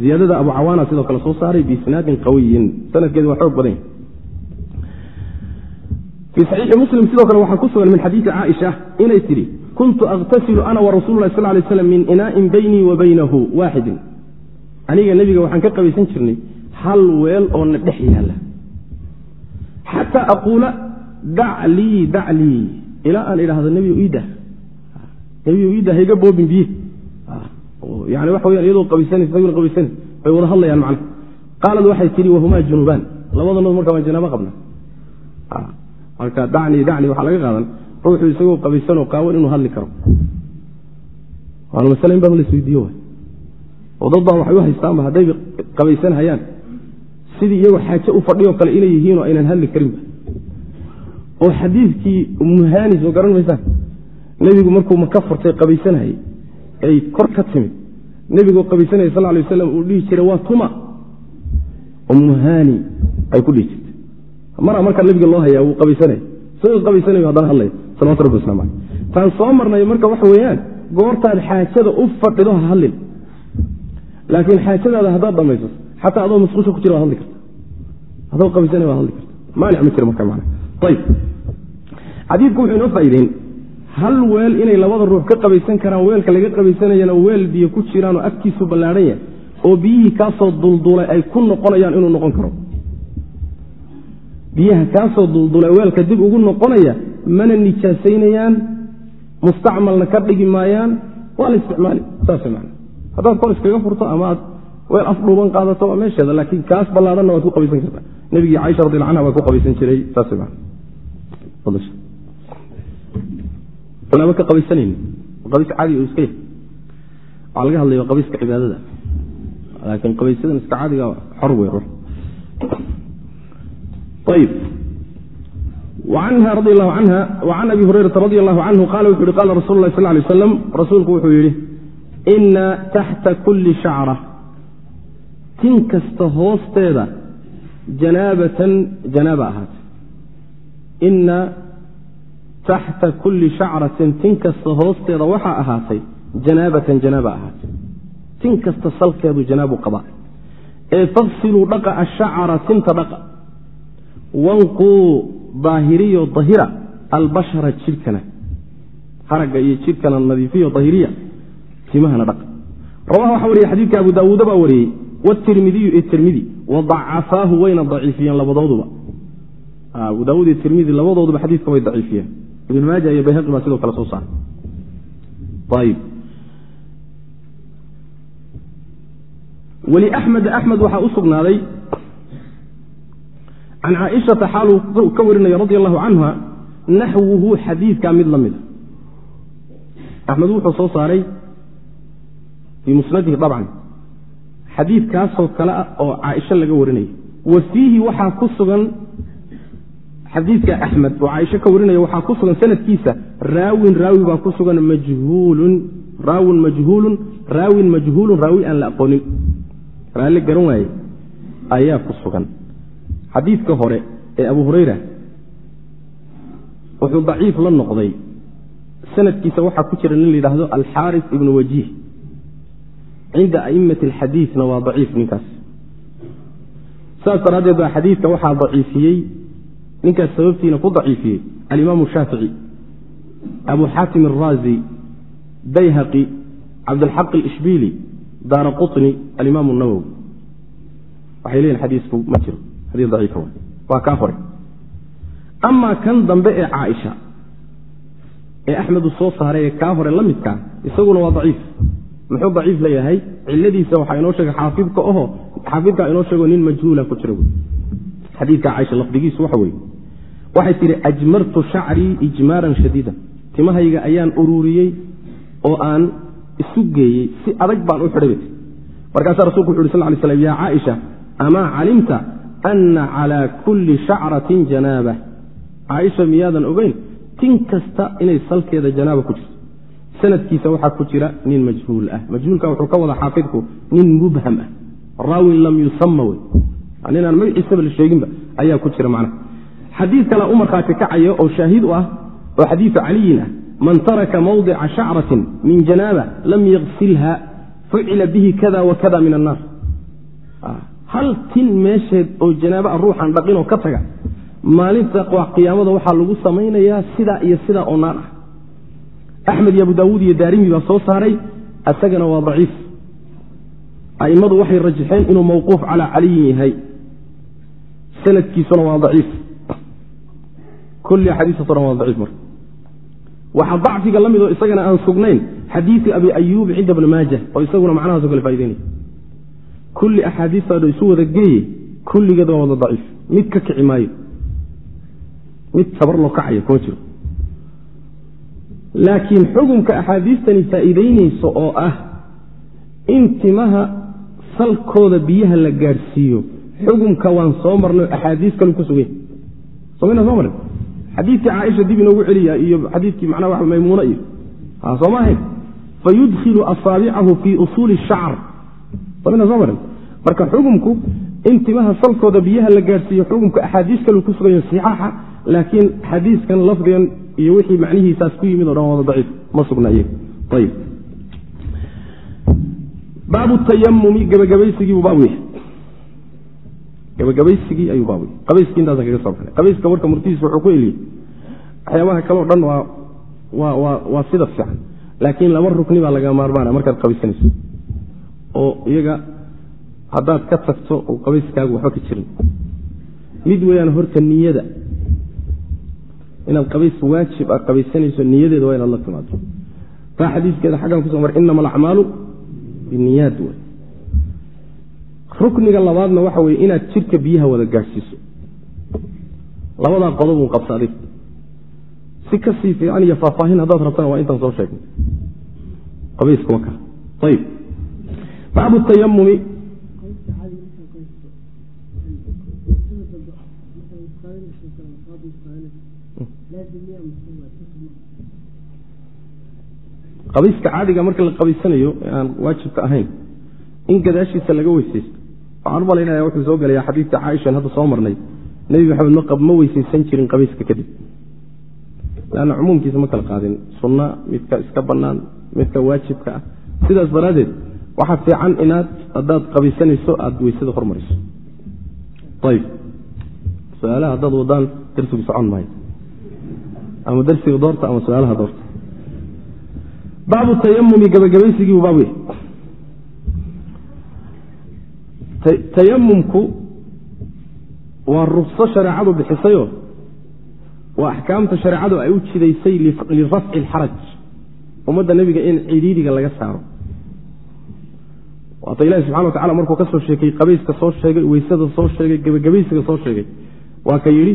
ziyaadada abu cawaana sidoo kale soo saaray biisnaadin qawiyin. Sanadkeedu waa xoog badan fii saxiixi muslim sidoo kale waxaa ku sugan min xadiidi caaisha inay tidhi kuntu akhtasilu ana warasuululahi sal lay slam min inaa'in baynii wa baynahu waaxidin aniga nebiga waxaan ka qabaysan jirnay hal weel oo na dhex yaalla xataa aquula daclii daclii ilaa aan idhaahdo nebiyo iidah nebiyo iidah hayga boobin biye yani waxa weyaan iyadoo qabaysanaysa nabiguna qabaysanaysa bay wada hadlayaan macna. Qaalad waxay tidhi wahumaa junubaan labadanood marka waan janaabo qabna. Marka dacnii dacnii waxaa laga qaadan. Ruuxu isagoo qabaysanoo qaawan inuu hadli karo. Waana masale in badan la isweydiiyo oo dad baa waxay u haystaanba hadday qabaysan hayaan sidii iyagoo xaaje u fadhiyoo kale inay yihiinoo aynan hadli karinba oo xadiidkii umuhaani soo garan maysaan nebigu markuu maka furtay qabaysanayay ay kor ka timid. Nebigoo qabaysanaya sal lay waslam uu dhihi jiray waa tuma. Umuhaani ay ku dhihi jirtay. Maraa markaa nebiga loo hayaa wuu qabaysanaya isagoo qabaysanayo haddana hadlaya salawatu rabbi waslamu aleyh taan soo marnay marka waxa weeyaan goortaad xaajada u fadhido ha hadlin. Laakiin xaajadaada haddaad dhamayso xataa adoo masquusha ku jira hadli karta adoo qabaysanaya waad hadli karta. Maanic ma jiro marka mana ayb xadiidku wuxuu inoo faa'iideyn. Hal weel inay labada ruux ka qabaysan karaan weelka laga qabaysanayana weel biyo ku jiraanoo afkiisu ballaadhan yahay oo biyihii kaasoo duldulay ay ku noqonayaan inuu noqon karo. Biyaha kaasoo duldulay weelka dib ugu noqonaya mana nijaasaynayaan mustacmalna ka dhigi maayaan waa la isticmaali saas man haddaad kor iskaga furto ama aad weel af dhuuban qaadato waa meesheeda laakiin kaas ballaadhanna waad ku qabaysan kartaa nebigii caaisha radi anha waa ku qabaysan jiray saas man aba ka qabaysanayni qabiis caadi u iska yahay waxaa laga hadlaya qabiiska cibaadada. Laakiin qabaysadan iska caadiga xor wey anha radi allahu canha wacan abi hurayrata radi allahu canhu qaala wuxu uhi qaala rasul lah sal lay aslam rasuulku wuxuu yidhi ina taxta kulli shacra tin kasta hoosteeda janaabatan janaaba ahaate ina taxta kulli shacratin tin kasta hoosteeda waxaa ahaatay janaabatan janaaba ahaatay tin kasta salkeedu janaabu qabaa ee fagsiluu dhaqa ashacra tinta dhaqa wanquu daahiriyo dahira albashara jidhkana haragga iyo jidhkana nadiifiyo dahiriya timahana dhaqa rawaha waxaa wariyey xadiidka abu daawuuda baa wariyey wtirmidiyu iyo tirmidi wadacafaahu wayna daciifiyeen labadooduba abu daawud iyo tirmidi labadooduba xadiidka way daciifiyeen ibn maaja iyo bayhaqi baa sidoo kale soo saaray ayib weli axmed axmed waxaa u sugnaaday can caaishata xaaluu ka warinaya radi allahu canha naxwuhu xadiidkaa mid la mida axmed wuxuu soo saaray fii musnadihi dabcan xadiidkaasoo kale ah oo caaisho laga warinaya wa fiihi waxaa ku sugan xadiidka axmed. Oo caaisho ka warinaya waxaa ku sugan sanadkiisa. Raawin raawi baa ku sugan majhuulun. Raawin majhuulun. Raawin majhuulun. Raawi aan la aqoonin. Raalli garan waaye. Ayaa ku sugan. Xadiidka hore ee abu hurayra wuxuu daciif la noqday. Sanadkiisa waxaa ku jira nin la yidhaahdo alxaaris ibnu wajiih cinda a'immati alxadiidna waa daciif ninkaas saas daraaddeed baa xadiidka waxaa daciifiyey ninkaas sababtiina ku daciifiyey alimaamu shaafici abu xaatim araazi bayhaqi cabdilxaq alishbiili daara quطni alimaamu nawowi waxay leeyihiin xadiisku ma jiro xadiis daciifa waa kaa hore amaa kan dambe ee caaisha ee axmedu soo saaray ee kaa hore la midkaa isaguna waa daciif muxuu daciif leeyahay? Ciladiisa waxaa inoo sheegay xaafidka oho xaafidkaa inoo sheego nin majhuula ku jira. Xadiidka caaisha lafdigiisu waxa weeye. Waxay tidhi ajmartu shacrii ijmaaran shadiidan. Timahayga ayaan ururiyey oo aan isu geeyey si adag baan u xidhay markaasaa rasulku wuxu uri sal lay slam ya caaisha amaa calimta ana calaa kulli shacratin janaaba? Caaisha miyaadan ogeyn tin kasta inay salkeeda janaaba ku jirto sanadkiisa waxaa ku jira nin majhuul ah. Majhuulka wuxuu ka wada xaafidku nin mubham ah. Raawin lam yusama wey ninaan magaciisaba la sheeginba ayaa ku jira macnaha. Xadiid kale u markhaati oo shaahid u ah oo xadiidu caliyin ah. Man taraka mawdica shacratin min janaaba lam yaksilha fucila bihi kada wa kada min annaar hal tin meesheed oo janaaba a ruuxan dhaqinoo ka taga maalinta qiyaamada waxaa lagu samaynayaa sidaa iyo sidaa oo naar ah axmed iyo abu daawuud iyo daarimi baa soo saaray isagana waa daciif. A'immadu waxay rajaxeen inuu mawquuf calaa caliyin yahay. Sanadkiisuna waa daciif. Kulli axaadiistaasoo dhan waa daciif marka. Waxaa dacfiga la mid oo isagana aan sugnayn xadiidi abi ayuub cinda bni maaja oo isaguna macnahaaso kale faa'ideynaya kulli axaadiistaadho isu wada geeye kulligeed waa wada daciif. Mid ka kici maayo. Mid sabar loo kacayo kuma jiro laakiin xukunka axaadiistani faa'iideynayso oo ah in timaha salkooda biyaha la gaadhsiiyo. Xukunka waan soo marnay axaadiis kalu ku sugan somana soo marin? Xadiidkii caaisha dib inoogu celiya iyo xadiidkii macnaha wa maymuuna iyo sooma ahayn? Fayudkhilu asaabicahu fii usuuli shacr somana soo marin? Marka xukumku in timaha salkooda biyaha la gaadhsiiyo xukumka axaadiis kalu ku suganyo saxaaxa laakiin xadiiskan lafdigan iyo wixii macnihiisaas ku yimid o dhan wada daciif. Ma sugna baabu tayamumi gabagabaysigiibuu baab yahay. Gabagabaysigii ayuu baab yahay. Qabayskii intaasa kaga soo baxay qabayska marka murtihiisa wuxuu ku eliyey waxyaabaha kaleo dhan waa waa waa waa sida fiican. Laakiin laba rukni baa laga maarmaana markaad qabaysanayso. Oo iyaga haddaad ka tagto uu qabayskaagu waxba ka jirin. Mid weeyaan horta niyada inaad qabays waajib aad qabaysanayso niyadeeda waa inaad la timaado. Taa xadiiskeeda xaggan kuso mar inama alacmaalu biniyaad wey rukniga labaadna waxa weye inaad jirka biyaha wada gaadhsiiso. Labadaa qodobun qabsa adig si ka sii fiican iyo faahfaahin haddaad rabtana waa intaan soo sheegnay. Qabayska waka ayib baabu tayamumi qabayska caadiga marka la qabaysanayo aan waajibka ahayn in gadaashiisa laga weysaysto waxaan u malaynaya wuxuu soo gelaya xadiidka caaishan hadda soo marnay. Nebi maxamed ma weysaysan jirin qabayska kadib lanna cumuumkiisa ma kala qaadin. Sunna midka iska bannaan midka waajibka ah. Sidaas daraaddeed waxaa fiican inaad haddaad qabaysanayso aada weysada hormariso. Ayb su'aalaha haddaad wadaan darsigu socon maayo ama darsiga doorta ama su'aalaha doorta. Baabu tayamumi gabagabaysigiibu baab tayamumku waa rukso shareecadu bixisayo waa axkaamta shareecadu ay u jidaysay lirafci alxaraj ummadda nebiga in cidiidiga laga saaro. Waata ilahi subxana wa tacala markuu ka soo sheekay qabayska soo sheegay weysada soo sheegay gebagabaysiga soo sheegay waa ka yidhi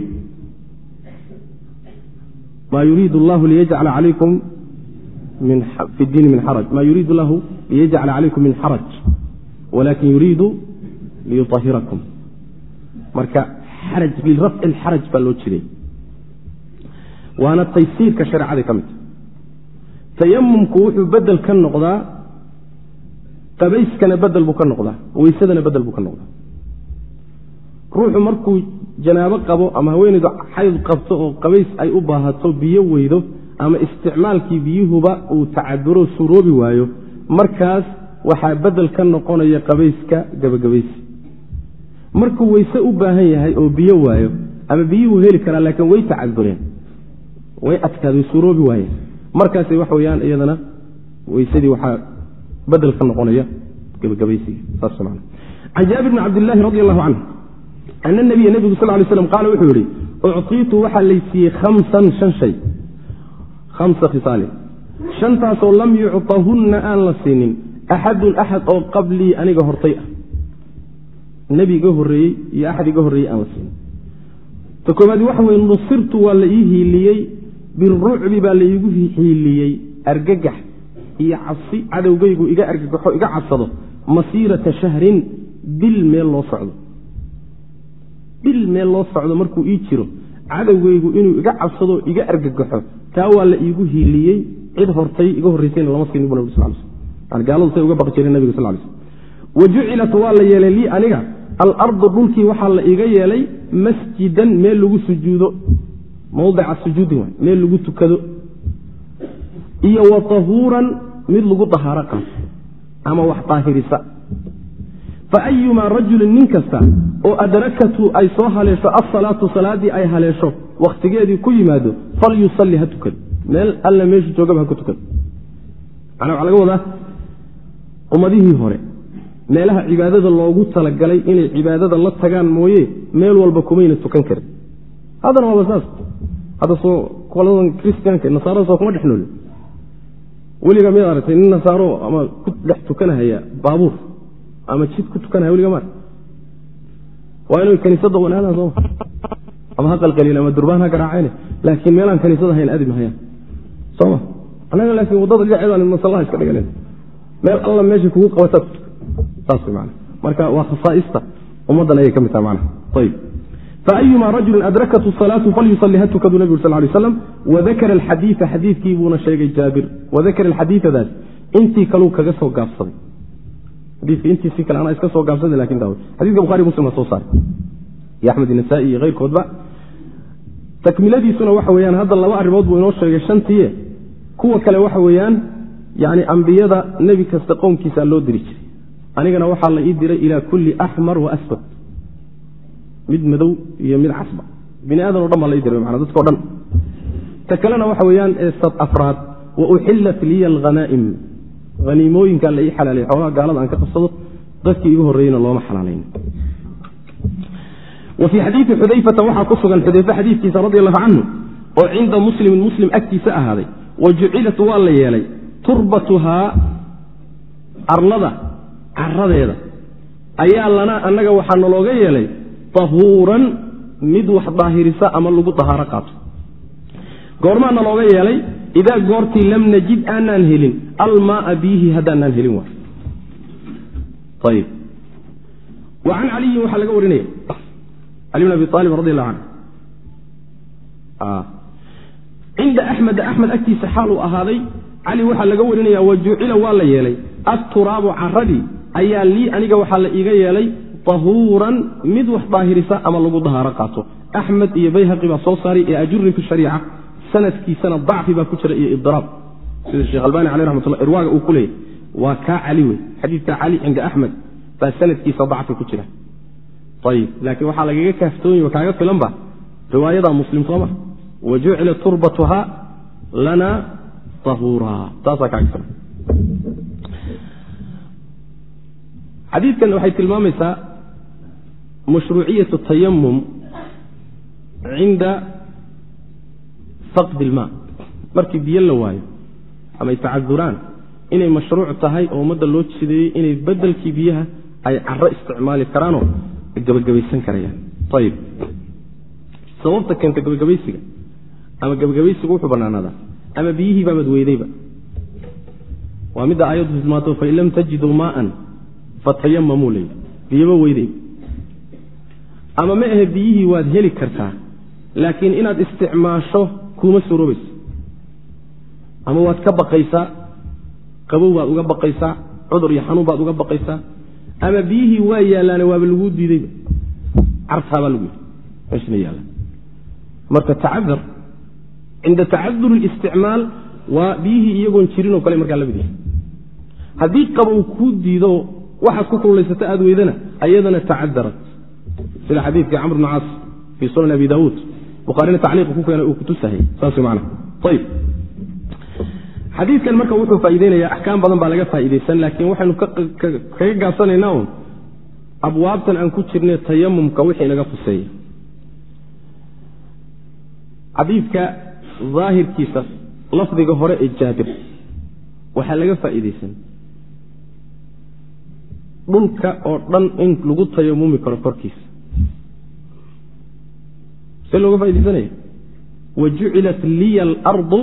maa yuriidu allahu liyajcala calaykum fi diini min xaraj maa yuriidu lahu liyajcala calaykum min xaraj walakin yuriidu liyuahirakum marka xaraj lirafci alxaraj baa loo jiday waana taysiirka shareecada ka midta tayamumku wuxuu bedel ka noqdaa qabayskana bedel buu ka noqdaa weysadana bedel buu ka noqdaa. Ruuxu markuu janaabo qabo ama haweenaydu xayd qabto oo qabays ay u baahato biyo weydo ama isticmaalkii biyuhuba uu tacaduro suroobi waayo markaas waxaa bedel ka noqonaya qabayska gabagabaysi markuu weyse u baahan yahay oo biyo waayo ama biyuhu heli karaa laakiin way tacadureen way adkaad suroobi waayeen markaas wax weyaan iyadana weysadii waxaa bedel ka noqonaya gabagabaysiga saas man can jaabir bni cabdillaahi radi allahu canhu ana nabiya nebigu sal lay slam qaala wuxuu yihi uctiitu waxaa laysiiyey khamsan shan shay. Khamsa khisaalin shantaasoo lam yucطahunna aan la siinin axadun axad oo qablii aniga hortay ah. Nebi iga horreeyey iyo axad iga horreeyey aan la siinin. Ta koobaad waxa weye nusirtu waa la ii hiiliyey birucbi baa laiigu hiiliyey argagax iyo cabsi cadowgaygu iga argagaxo iga cabsado masiirata shahrin bil meel loo socdo bil meel loo socdo markuu ii jiro cadowgaygu inuu iga cabsado iga argagaxo taa waa la iigu hiiliyey cid hortay iga horraysayna lama siinin bu l gaaladu say uga baqi nabiga sal slm wa jucilat waa la yeelay lii aniga alardu dhulkii waxaa la iga yeelay masjidan meel lagu sujuudo. Mawdica sujuudin waay meel lagu tukado. Iyo wa tahuuran mid lagu dahaaro qaato ama wax daahirisa fa ayumaa rajulin nin kasta oo adrakatu ay soo haleesho asalaatu salaaddii ay haleesho wakhtigeedii ku yimaado falyusalli ha tukado. Meel alla meeshu joogaba ha ku tukado. Manaa waxaa laga wadaa ummadihii hore meelaha cibaadada loogu talagalay inay cibaadada la tagaan mooye meel walba kumayna tukan karin. Haddana waaba saas. Hadda soo qoladan kristiyaanka nasaarada soo kuma dhex nooli weligaa miyaad aragtay nin nasaaro ama ku dhex tukanahaya baabuur ama jid ku tukanahaya weliga ma arag waa inay kaniisadda wanaadaan sooma ama ha qalqaliin ama durbaan ha garaaceen laakiin meelaan kaniisad ahayn aadi mahayaan soma annaga laakiin waddada dhinaceedaan masallaha iska dhiganen meel alla meesha kugu qabataad saas man marka waa khasaaista. Ummaddan ayay ka mid taha manaa ayb faayuma rajulin adrakathu salaatu falyusali ha tukadu nabig sal lay slam wadakara alxadiia xadiidkii buuna sheegay jaabir. Wadakara alxadiidadaas intii kaluu kaga soo gaabsaday xadiika intiisii kale anaa iska soo gaabsaday laakiin daa xadika buhari muslim soo saaray iyo axmed inasaai iyo keyrkoodba. Takmiladiisuna waxa weyaan hadda laba arrimood buu inoo sheegay. Shantiie kuwa kale waxa weeyaan yani ambiyada nebi kasta qowmkiisaa loo diri jiray. Anigana waxaa la ii diray ilaa kulli axmar wa aswad. Mid madow iyo mid casba. Bini aadan o dhan baa la ii diray mana dadko dhan. Ta kalena waxa weeyaan afraad. Wa uxillat liya alghanaa'im haniimooyinkaa la ii xalaalay xoogaa gaalada aan ka qabsado dadkii igu horreeyeyna looma xalaalayn. Wa fii xadiidi xudayfata waxaa ku sugan xudayfe xadiidkiisa radi allahu canhu oo cinda muslimin muslim agtiisa ahaaday. Wa jucilat waa la yeelay turbatuhaa arlada caradeeda ayaa lanaa annaga waxaa nalooga yeelay tahuuran mid wax daahirisa ama lagu dahaaro qaato. Goormaa nalooga yeelay idaa goortii lam najid aanaan helin almaaa biihi haddaanaan helin wa can caliyin waxaa laga warinaya cali bn abi aalib radi allahu canhu cinda axmed axmed agtiisa xaal ahaaday cali waxaa laga warinaya wa jucila waa la yeelay atturaabu caradii ayaa lii aniga waxaa la iiga yeelay tahuuran mid wax daahirisa ama lagu dahaaro qaato axmed iyo bayhaqi baa soo saaray ee ajurin fi shariica sanadkiisana dacfi baa ku jira iyo idiraab sida sheekh albani caleh raxmatullah irwaaga uu ku leeyay waa kaa cali wey xadiidka cali cinda axmed baa sanadkiisa dacfi ku jira. Ayib laakiin waxaa lagaga kaaftoonya kaaga filanba riwaayada muslim sooma wa jucila turbatuha lana tahuura taasaa kaaga filan. Xadiidkan waxay tilmaamaysaa mashruuciyatu tayamum cinda faqdi ilmaa markii biyo la waayo ama ay tacaduraan inay mashruuc tahay oo ummadda loo jideeyey inay bedelkii biyaha ay caro isticmaali karaanoo gabagabaysan karayaan. Ayib sababta keenta gabagabaysiga ama gabagabaysigu wuxuu banaanaadaa ama biyihii weydayba waa midda aayaddu tilmaato fain lam tajiduu maaan fatayamamuu layidhi biyaba weydayba ama ma ahe biyihii waad heli kartaa laakiin inaad isticmaasho kuuma suroobayso ama waad ka baqaysaa qabow baad uga baqaysaa cudur iyo xanuun baad uga baqaysaa ama biyihii waa yaallaane waaba laguu diidayba cartaabaa lagu yaalla. Marka tacadar cinda tacadur اlisticmaal waa biyihii iyagoon jirinoo kale markaa la mid yahay. Haddii qabow kuu diido waxaad ku kululaysata aad weydana ayadana tacadarat. Sida xadiidka camr bn caas fii sunan abi daawuud bukhaarina tacliiqa ku keenay uu kutusahay saas man ayb xadiidkan marka wuxuu faa'ideynaya axkaam badan baa laga faa'iidaysan laakiin waxaynu kaga gaabsanaynaa un abwaabtan aan ku jirne tayamumka wixii naga khuseeya xadiidka daahirkiisa lafdiga hore ee jaabir waxaa laga faa'iidaysan dhulka oo dhan in lagu tayamumi karo korkiisa see looga faa'idaysanaya wa jucilat liya alardu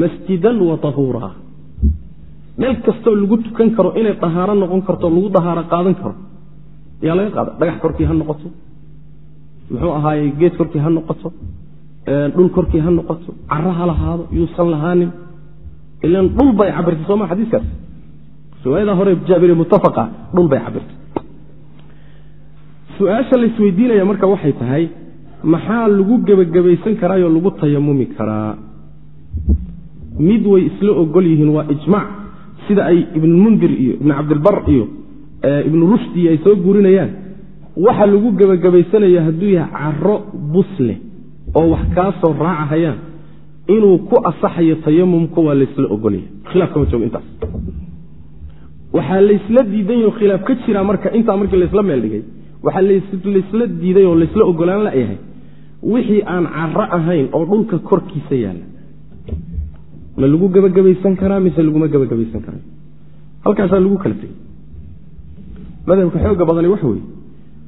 masjidan wa tahuuraa meel kastoo lagu tukan karo inay dahaaro noqon karto lagu dahaaro qaadan karo yaa laga qaada? Dhagax korkii ha noqoto. Muxuu ahaaye geed korkii ha noqoto. Dhul korkii ha noqoto. Caro ha lahaado yuusan lahaanin ilan dhul bay cabirtay sooma xadiiskaas? Riwaayada hore jaabire muttafaqa dhul bay cabirtay su'aasha laisweydiinaya marka waxay tahay maxaa lagu gebagabaysan karaayoo lagu tayamumi karaa? Mid way isla ogol yihiin waa ijmac sida ay ibnulmundir iyo ibn cabdilbar iyo ibnu rushdi ay soo guurinayaan. Waxa lagu gebagabaysanaya hadduu yahay caro bus leh oo wax kaa soo raacahayaan inuu ku asaxayo tayamumka waa laysla ogolaya khilaaf kama joogo intaas. Waxaa laysla diidan yaho khilaaf ka jira marka intaa markii laysla meel dhigay waxaa laysla diiday oo laysla ogolaan layahay wixii aan caro ahayn oo dhulka korkiisa yaalla. Ma lagu gebagabaysan karaa mise laguma gebagabaysan karaa? Halkaasaa lagu kala tegey. Madhabka xooga badani waxa weeye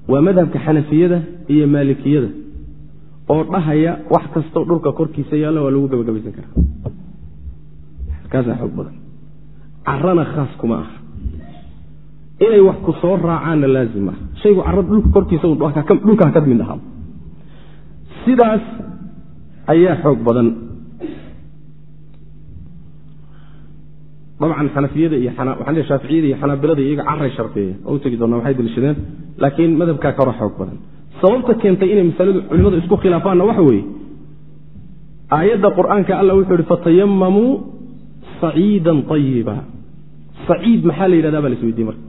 waa madhabka xanafiyada iyo maalikiyada oo dhahaya wax kastoo dhulka korkiisa yaalla waa lagu gebagabaysan karaa. Halkaasaa xoog badan. Carana khaas kuma aha. Inay wax ku soo raacaanna laazim ah. Shaygu carada dhulka korkiisa dhulka ha ka mid ahaa sidaas ayaa xoog badan. Dabcan xanafiyada iyo waxaan le shaaficiyada iyo xanaabilada iyaga caray sharteeya oo u tegi doonaa waxay daliishadeen laakiin madhabkaa ka hora xoog badan. Sababta keentay inay masaladu culimmadu isku khilaafaanna waxa weeye aayadda qur'aanka alla wuxuu ihi fatayamamuu saciidan ayiba saciid maxaa la yidhahdaa baa la marka.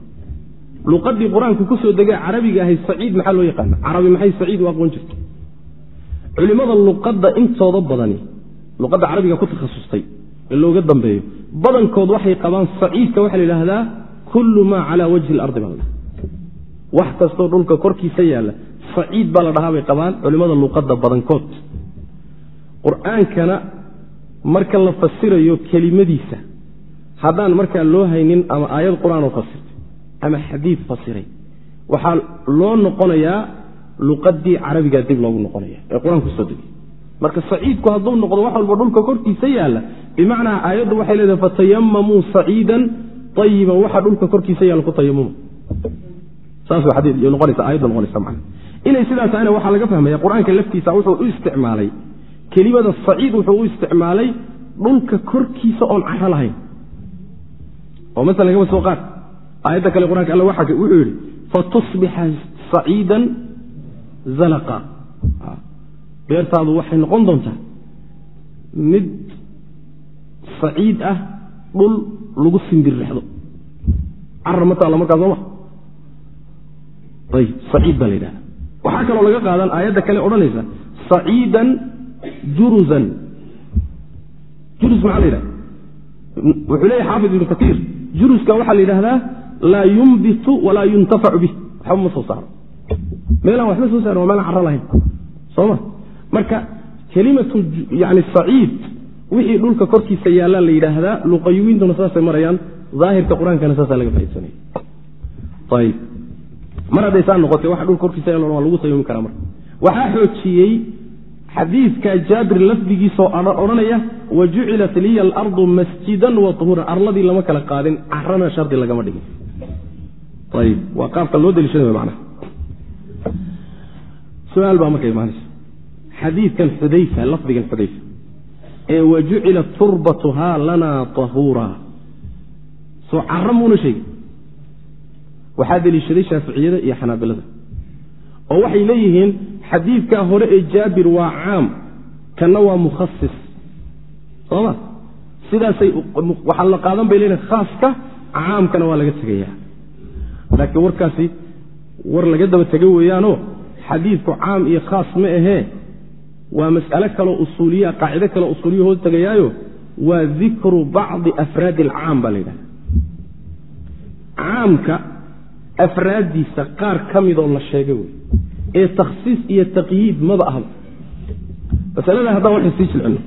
Luqadii qur'aanku ku soo degay carabiga ahayd saciid maxaa loo yaqaana carabi maxay saciid u aqoon jirta culimada luqadda intooda badani luqadda carabiga ku takhasustay ee looga dambeeyo badankood waxay qabaan saciidka waxaa la yidhaahdaa kullu maa calaa wajhi lardi baa la dhaha wax kastoo dhulka korkiisa yaalla saciid baa la dhahaa bay qabaan culimada luqadda badankood. Qur'aankana marka la fasirayo kelimadiisa haddaan markaa loo haynin ama aayad qur'aan oo fasirtay ama xadiid fasiray waxaa loo noqonayaa luqadii carabigaa dib loogu noqonaya ee qur'aanku soo degay marka saciidku hadduu noqdo wax walba dhulka korkiisa yaalla bimacnaa aayaddu waxay leedahay fatayamamuu saciidan ayiban waxa dhulka korkiisa yaalla ku tayamuma inay sidaa tahayna waxaa laga fahmaya qur'aanka laftiisa wuxuu u isticmaalay kelimada saciid wuxuu u isticmaalay dhulka korkiisa oon caro lahayn. Oo maala kaba soo qaad. Aayadda kale qur'aanka alla wuxuu yidhi fatusbixa saciidan zalaqa. Beertaadu waxay noqon doontaa mid saciid ah dhul lagu simbirrexdo carar ma taalla markaa sooma ayib saciid baa la yidhahda waxaa kaloo laga qaadan aayadda kale odhanaysa saciidan juruzan. Jurus maxaa la yidhahda wuxuu leeyahy xaafid ibnu katiir juruska waxaa la yidhahdaa laa yumbitu walaa yuntafacu bih waxba ma soo saaro meelaan waxba soo saarin waa meelaan carro lahayn. Sooma marka kelimatu yani saciid wixii dhulka korkiisa yaallaa la yidhaahdaa luqayuwiintuna saasay marayaan daahirka qur'aankana saasaa laga faidsanaya ayib mar hadday saa noqotay waxa dhulka korkiisa yaal waa lagu tayumi karaa marka. Waxaa xoojiyey xadiidka jaabir lafdigiisoo odhanaya wa jucilat liya alardu masjidan wa tuhuran arladii lama kala qaadin carana shardi lagama dhigin. Ayib waa qaabka loo deliishada manaa su'aal baa marka imaanaysa. Xadiidkan xudayfa lafdigan xudayfa ee wa jucilat turbatuhaa lanaa tahuura. Soo caro muuna sheegin waxaa deliishaday shaaficiyada iyo xanaabilada. Oo waxay leeyihiin xadiidkaa hore ee jaabir waa caam kanna waa mukhasis. Sooma sidaasay waxaa la qaadan bay leeyihiin khaaska caamkana waa laga tegayaa. Laakiin warkaasi war laga daba tego weeyaanoo xadiidku caam iyo khaas ma ahee. Waa mas'alo kaloo usuuliya qaacido kaloo usuuliya hoos tegayaayo. Waa dikru bacdi afraadi alcaam baa la yidhahda caamka afraaddiisa qaar ka midoo la sheegay wey ee takhsiis iyo taqyiid maba ahba masalada haddaan waxay sii jilcino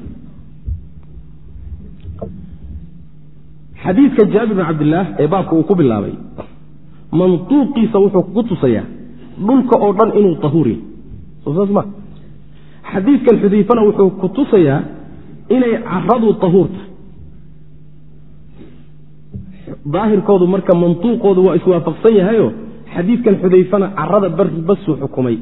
xadiidka jaabir bin cabdillaah ee baabka uu ku bilaabay mantuuqiisa wuxuu ku tusayaa dhulka oo dhan inuu tahuur yahy soo saas ma. Xadiidkan xudayfana wuxuu ku tusayaa inay caradu tahuur tahay daahirkoodu marka mantuuqoodu waa iswaafaqsan yahayo xadiidkan xudayfana carada basuu xukumay.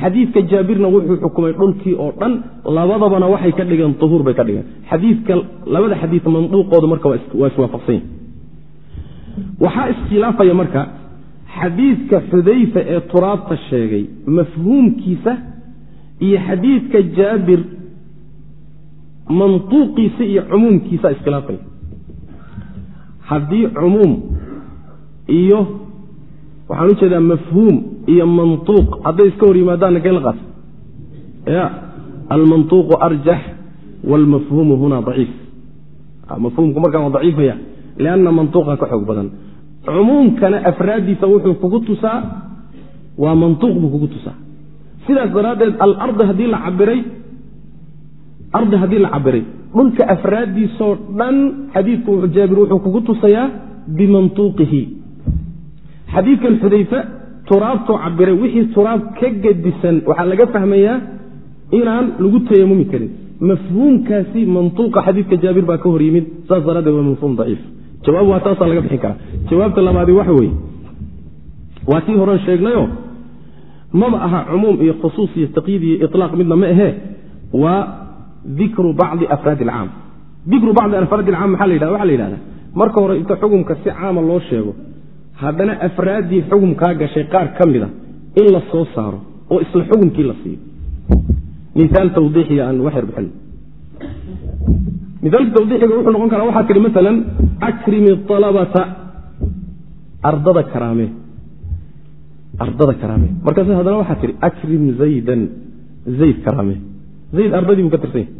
Xadiidka jaabirna wuxuu xukumay dhulkii oo dhan labadabana waxay ka dhigeen uhuur bay ka dhigeen xadiidka labada xadiid manduuqoodu marka waa iswaafaqsan yahay waxaa iskhilaafaya marka xadiidka xudayfa ee turaabta sheegay mafhuumkiisa iyo xadiidka jaabir mantuuqiisa iyo cumuumkiisa iskhilaafaya haddii cumuum iyo waxaan u jeedaa mafhuum iyo mantuuq hadday iska hor yimaadaanna qaata ya almantuuqu arjax waalmafhuumu huna daciif. Mafhuumku markaan waa daciifaya lianna mantuuqa ka xoog badan. cumuumkana afraaddiisa wuxuu kugu tusaa waa mantuuq buu kugu tusaa sidaas daraaddeed alardi haddii la cabiray ardi haddii la cabiray dhulka afraaddiisoo dhan xadiidku jaabir wuxuu kugu tusayaa bimantuuqihi xadiidkan xudayfe turaabtuu cabiray wixii turaab ka gedisan waxaa laga fahmayaa inaan lagu tayamumi karin mafhuumkaasi mantuuqa xadiidka jaabir baa ka hor yimid saas daraaddeed waa mafhuum daciif jawaab waa taasaa laga bixin karaa. Jawaabta labaadi waxa weeye. Waa tii horan sheegnayo maba aha cumuum iyo khusuus iyo taqyiid iyo ilaaq midna ma ahee. Waa dikru bacdi afraad ilcaam dikru bacdi afraad ilcaam maxaa la yidhahda waxaa la yidhahdaa marka hore inta xukumka si caama loo sheego haddana afraaddii xukumkaa gashay qaar ka mida in la soo saaro oo isla xukumkii la siiyo. Miaal tawdiixiya aan waxyar bixin miaalka tawdiixiga wuxuu noqon karaa waxaa tihi maalan akrimi alabata ardada karaame. Ardada karaame. Markaas haddana waxaa tihi akrim zaydan. Zayd karaame. Zayd ardadii buu ka tirsan yahay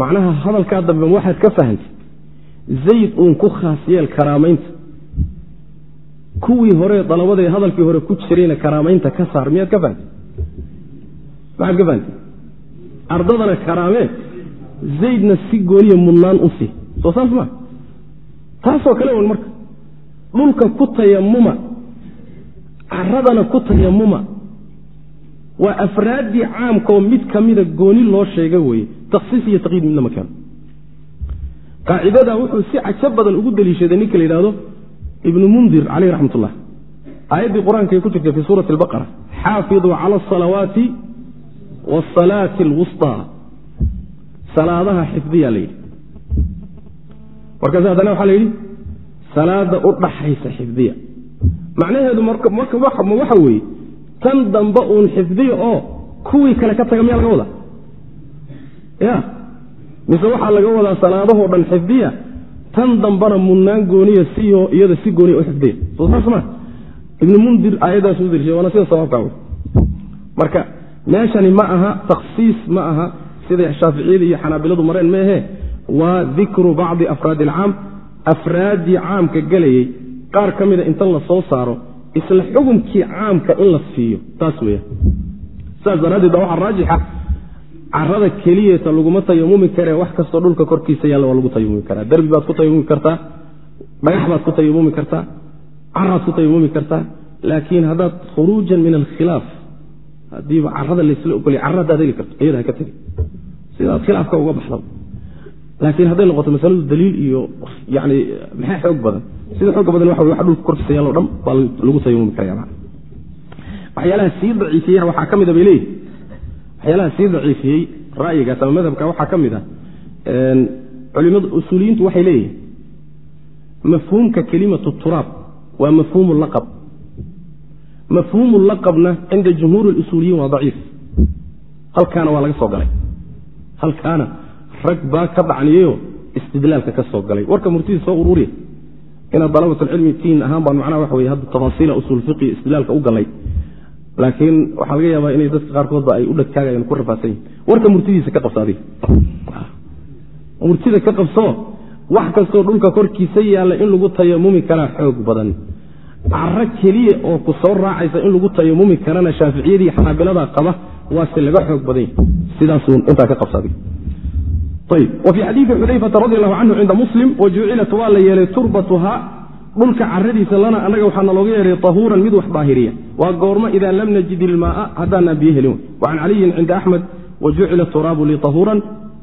macnaha hadalkaa dambe waxaad ka fahantay zayd uun ku khaas yeel karaamaynta. Kuwii hore dalabadee hadalkii hore ku jirayna karaamaynta ka saar miyaad ka fahantay maxaad ka fahantay ardadana karaamee zaydna si gooniya mudnaan u sii. Soo saas maa taasoo kale wan marka dhulka ku tayamuma caradana ku tayamuma waa afraaddii caamkaoo mid ka mida gooni loo sheega weeye. Takhsiis iyo taqyiid midna ma keeno. Qaacidada wuxuu si cajo badan ugu deliishaday ninka la yidhahdo ibnu mundir caleyh raxmat ullah aayaddii qur'aankaay ku jirtay fii suurati albaqara xaafiduu cala asalawaati wasalaati alwusطaa salaadaha xifdiyaa la yidhi markaas haddana waxaa la yidhi salaada u dhaxaysa xifdiya macnaheedu ma waxa weeye tan dambe uun xifdiya oo kuwii kale ka taga miyaa laga wadaa ya mise waxaa laga wadaa salaadahoo dhan xifdiya tan dambana mudnaan gooniya siyo iyada si gooniya u xifdiya soo ma ibnu mundir aayaddaas u delshay waana sida sabaabkaa wey marka meeshani ma aha takhsiis ma aha. Siday shaaficiyada iyo xanaabiladu mareen meehe waa dikru bacdi afraadi alcaam. Afraaddii caamka gelayey qaar ka mida inta la soo saaro isla xukumkii caamka in la siiyo. Taas weya saas daraaddeed baa waxaa raajixa. Carada keliyata laguma tayamumi karee wax kastoo dhulka korkiisa yaalla waa lagu tayamumi karaa. Derbi baad ku tayamumi kartaa dhagax baad ku tayamumi kartaa caraad ku tayamumi kartaa. Laakiin haddaad khuruujan min alkhilaaf haddiiba carada laysla ogolay carra haddaad heli karto iyada ha tegi sidaad khilaafka uga baxda laakiin hadday noqoto masaladu daliil iyo yani maxaa xoog badan? Sida xooga badan waxa wax dhulka korkiisa yaalo dhan baa lagu tayamumi karaya waxyaalaha sii daciifiyeyna waxaa ka mida bay leeyihi waxyaalaha sii daciifiyey ra'yigaas ama madhabka waxaa ka mid a culimada usuuliyiintu waxay leeyihiin mafhuumka kelimatu turaab waa mafhuumu laqab mafhuumu laqabna cinda jumhuuri اlusuuliyiin waa daciif halkaana waa laga soo galay halkaana rag baa ka dhacniyeyo istidlaalka ka soo galay warka murtida soo ururiya inaad dalabatulcilmi tiin ahaan baan macnaha waxa weye hadda tafaasiila usuul fiqi istidlaalka u galay laakiin waxaa laga yaabaa inay dadka qaarkoodba ay u dhagtaagayan ku rafaadsan yihiin warka murtidiisa ka qabso adiga murtida ka qabso wax kastoo dhulka korkiisa yaalla in lagu tayamumi karaa xoog badan caro keliya oo ku soo raacaysa in lagu tayamumi karana shaaficiyadii xanaabilada qaba waase laga xoog badan fii xadiidi xudayfata radi allahu canhu cinda muslim wa jucilat waa la yeelay turbatuhaa dhulka caradiisa lana annaga waxaa nalooga yeehay tahuuran mid wax daahiriya. Waa goormo idaa lam najid ilmaaa haddaanaan biyo helin. Wa can caliyin cinda axmed wa jucila turaabu lii tahuuran.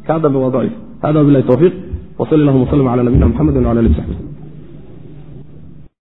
Kaa dambe waa daciif hada bilahi towfiiq wsal allahuma wslm cala nabiyina mxamedi wala ali saxbi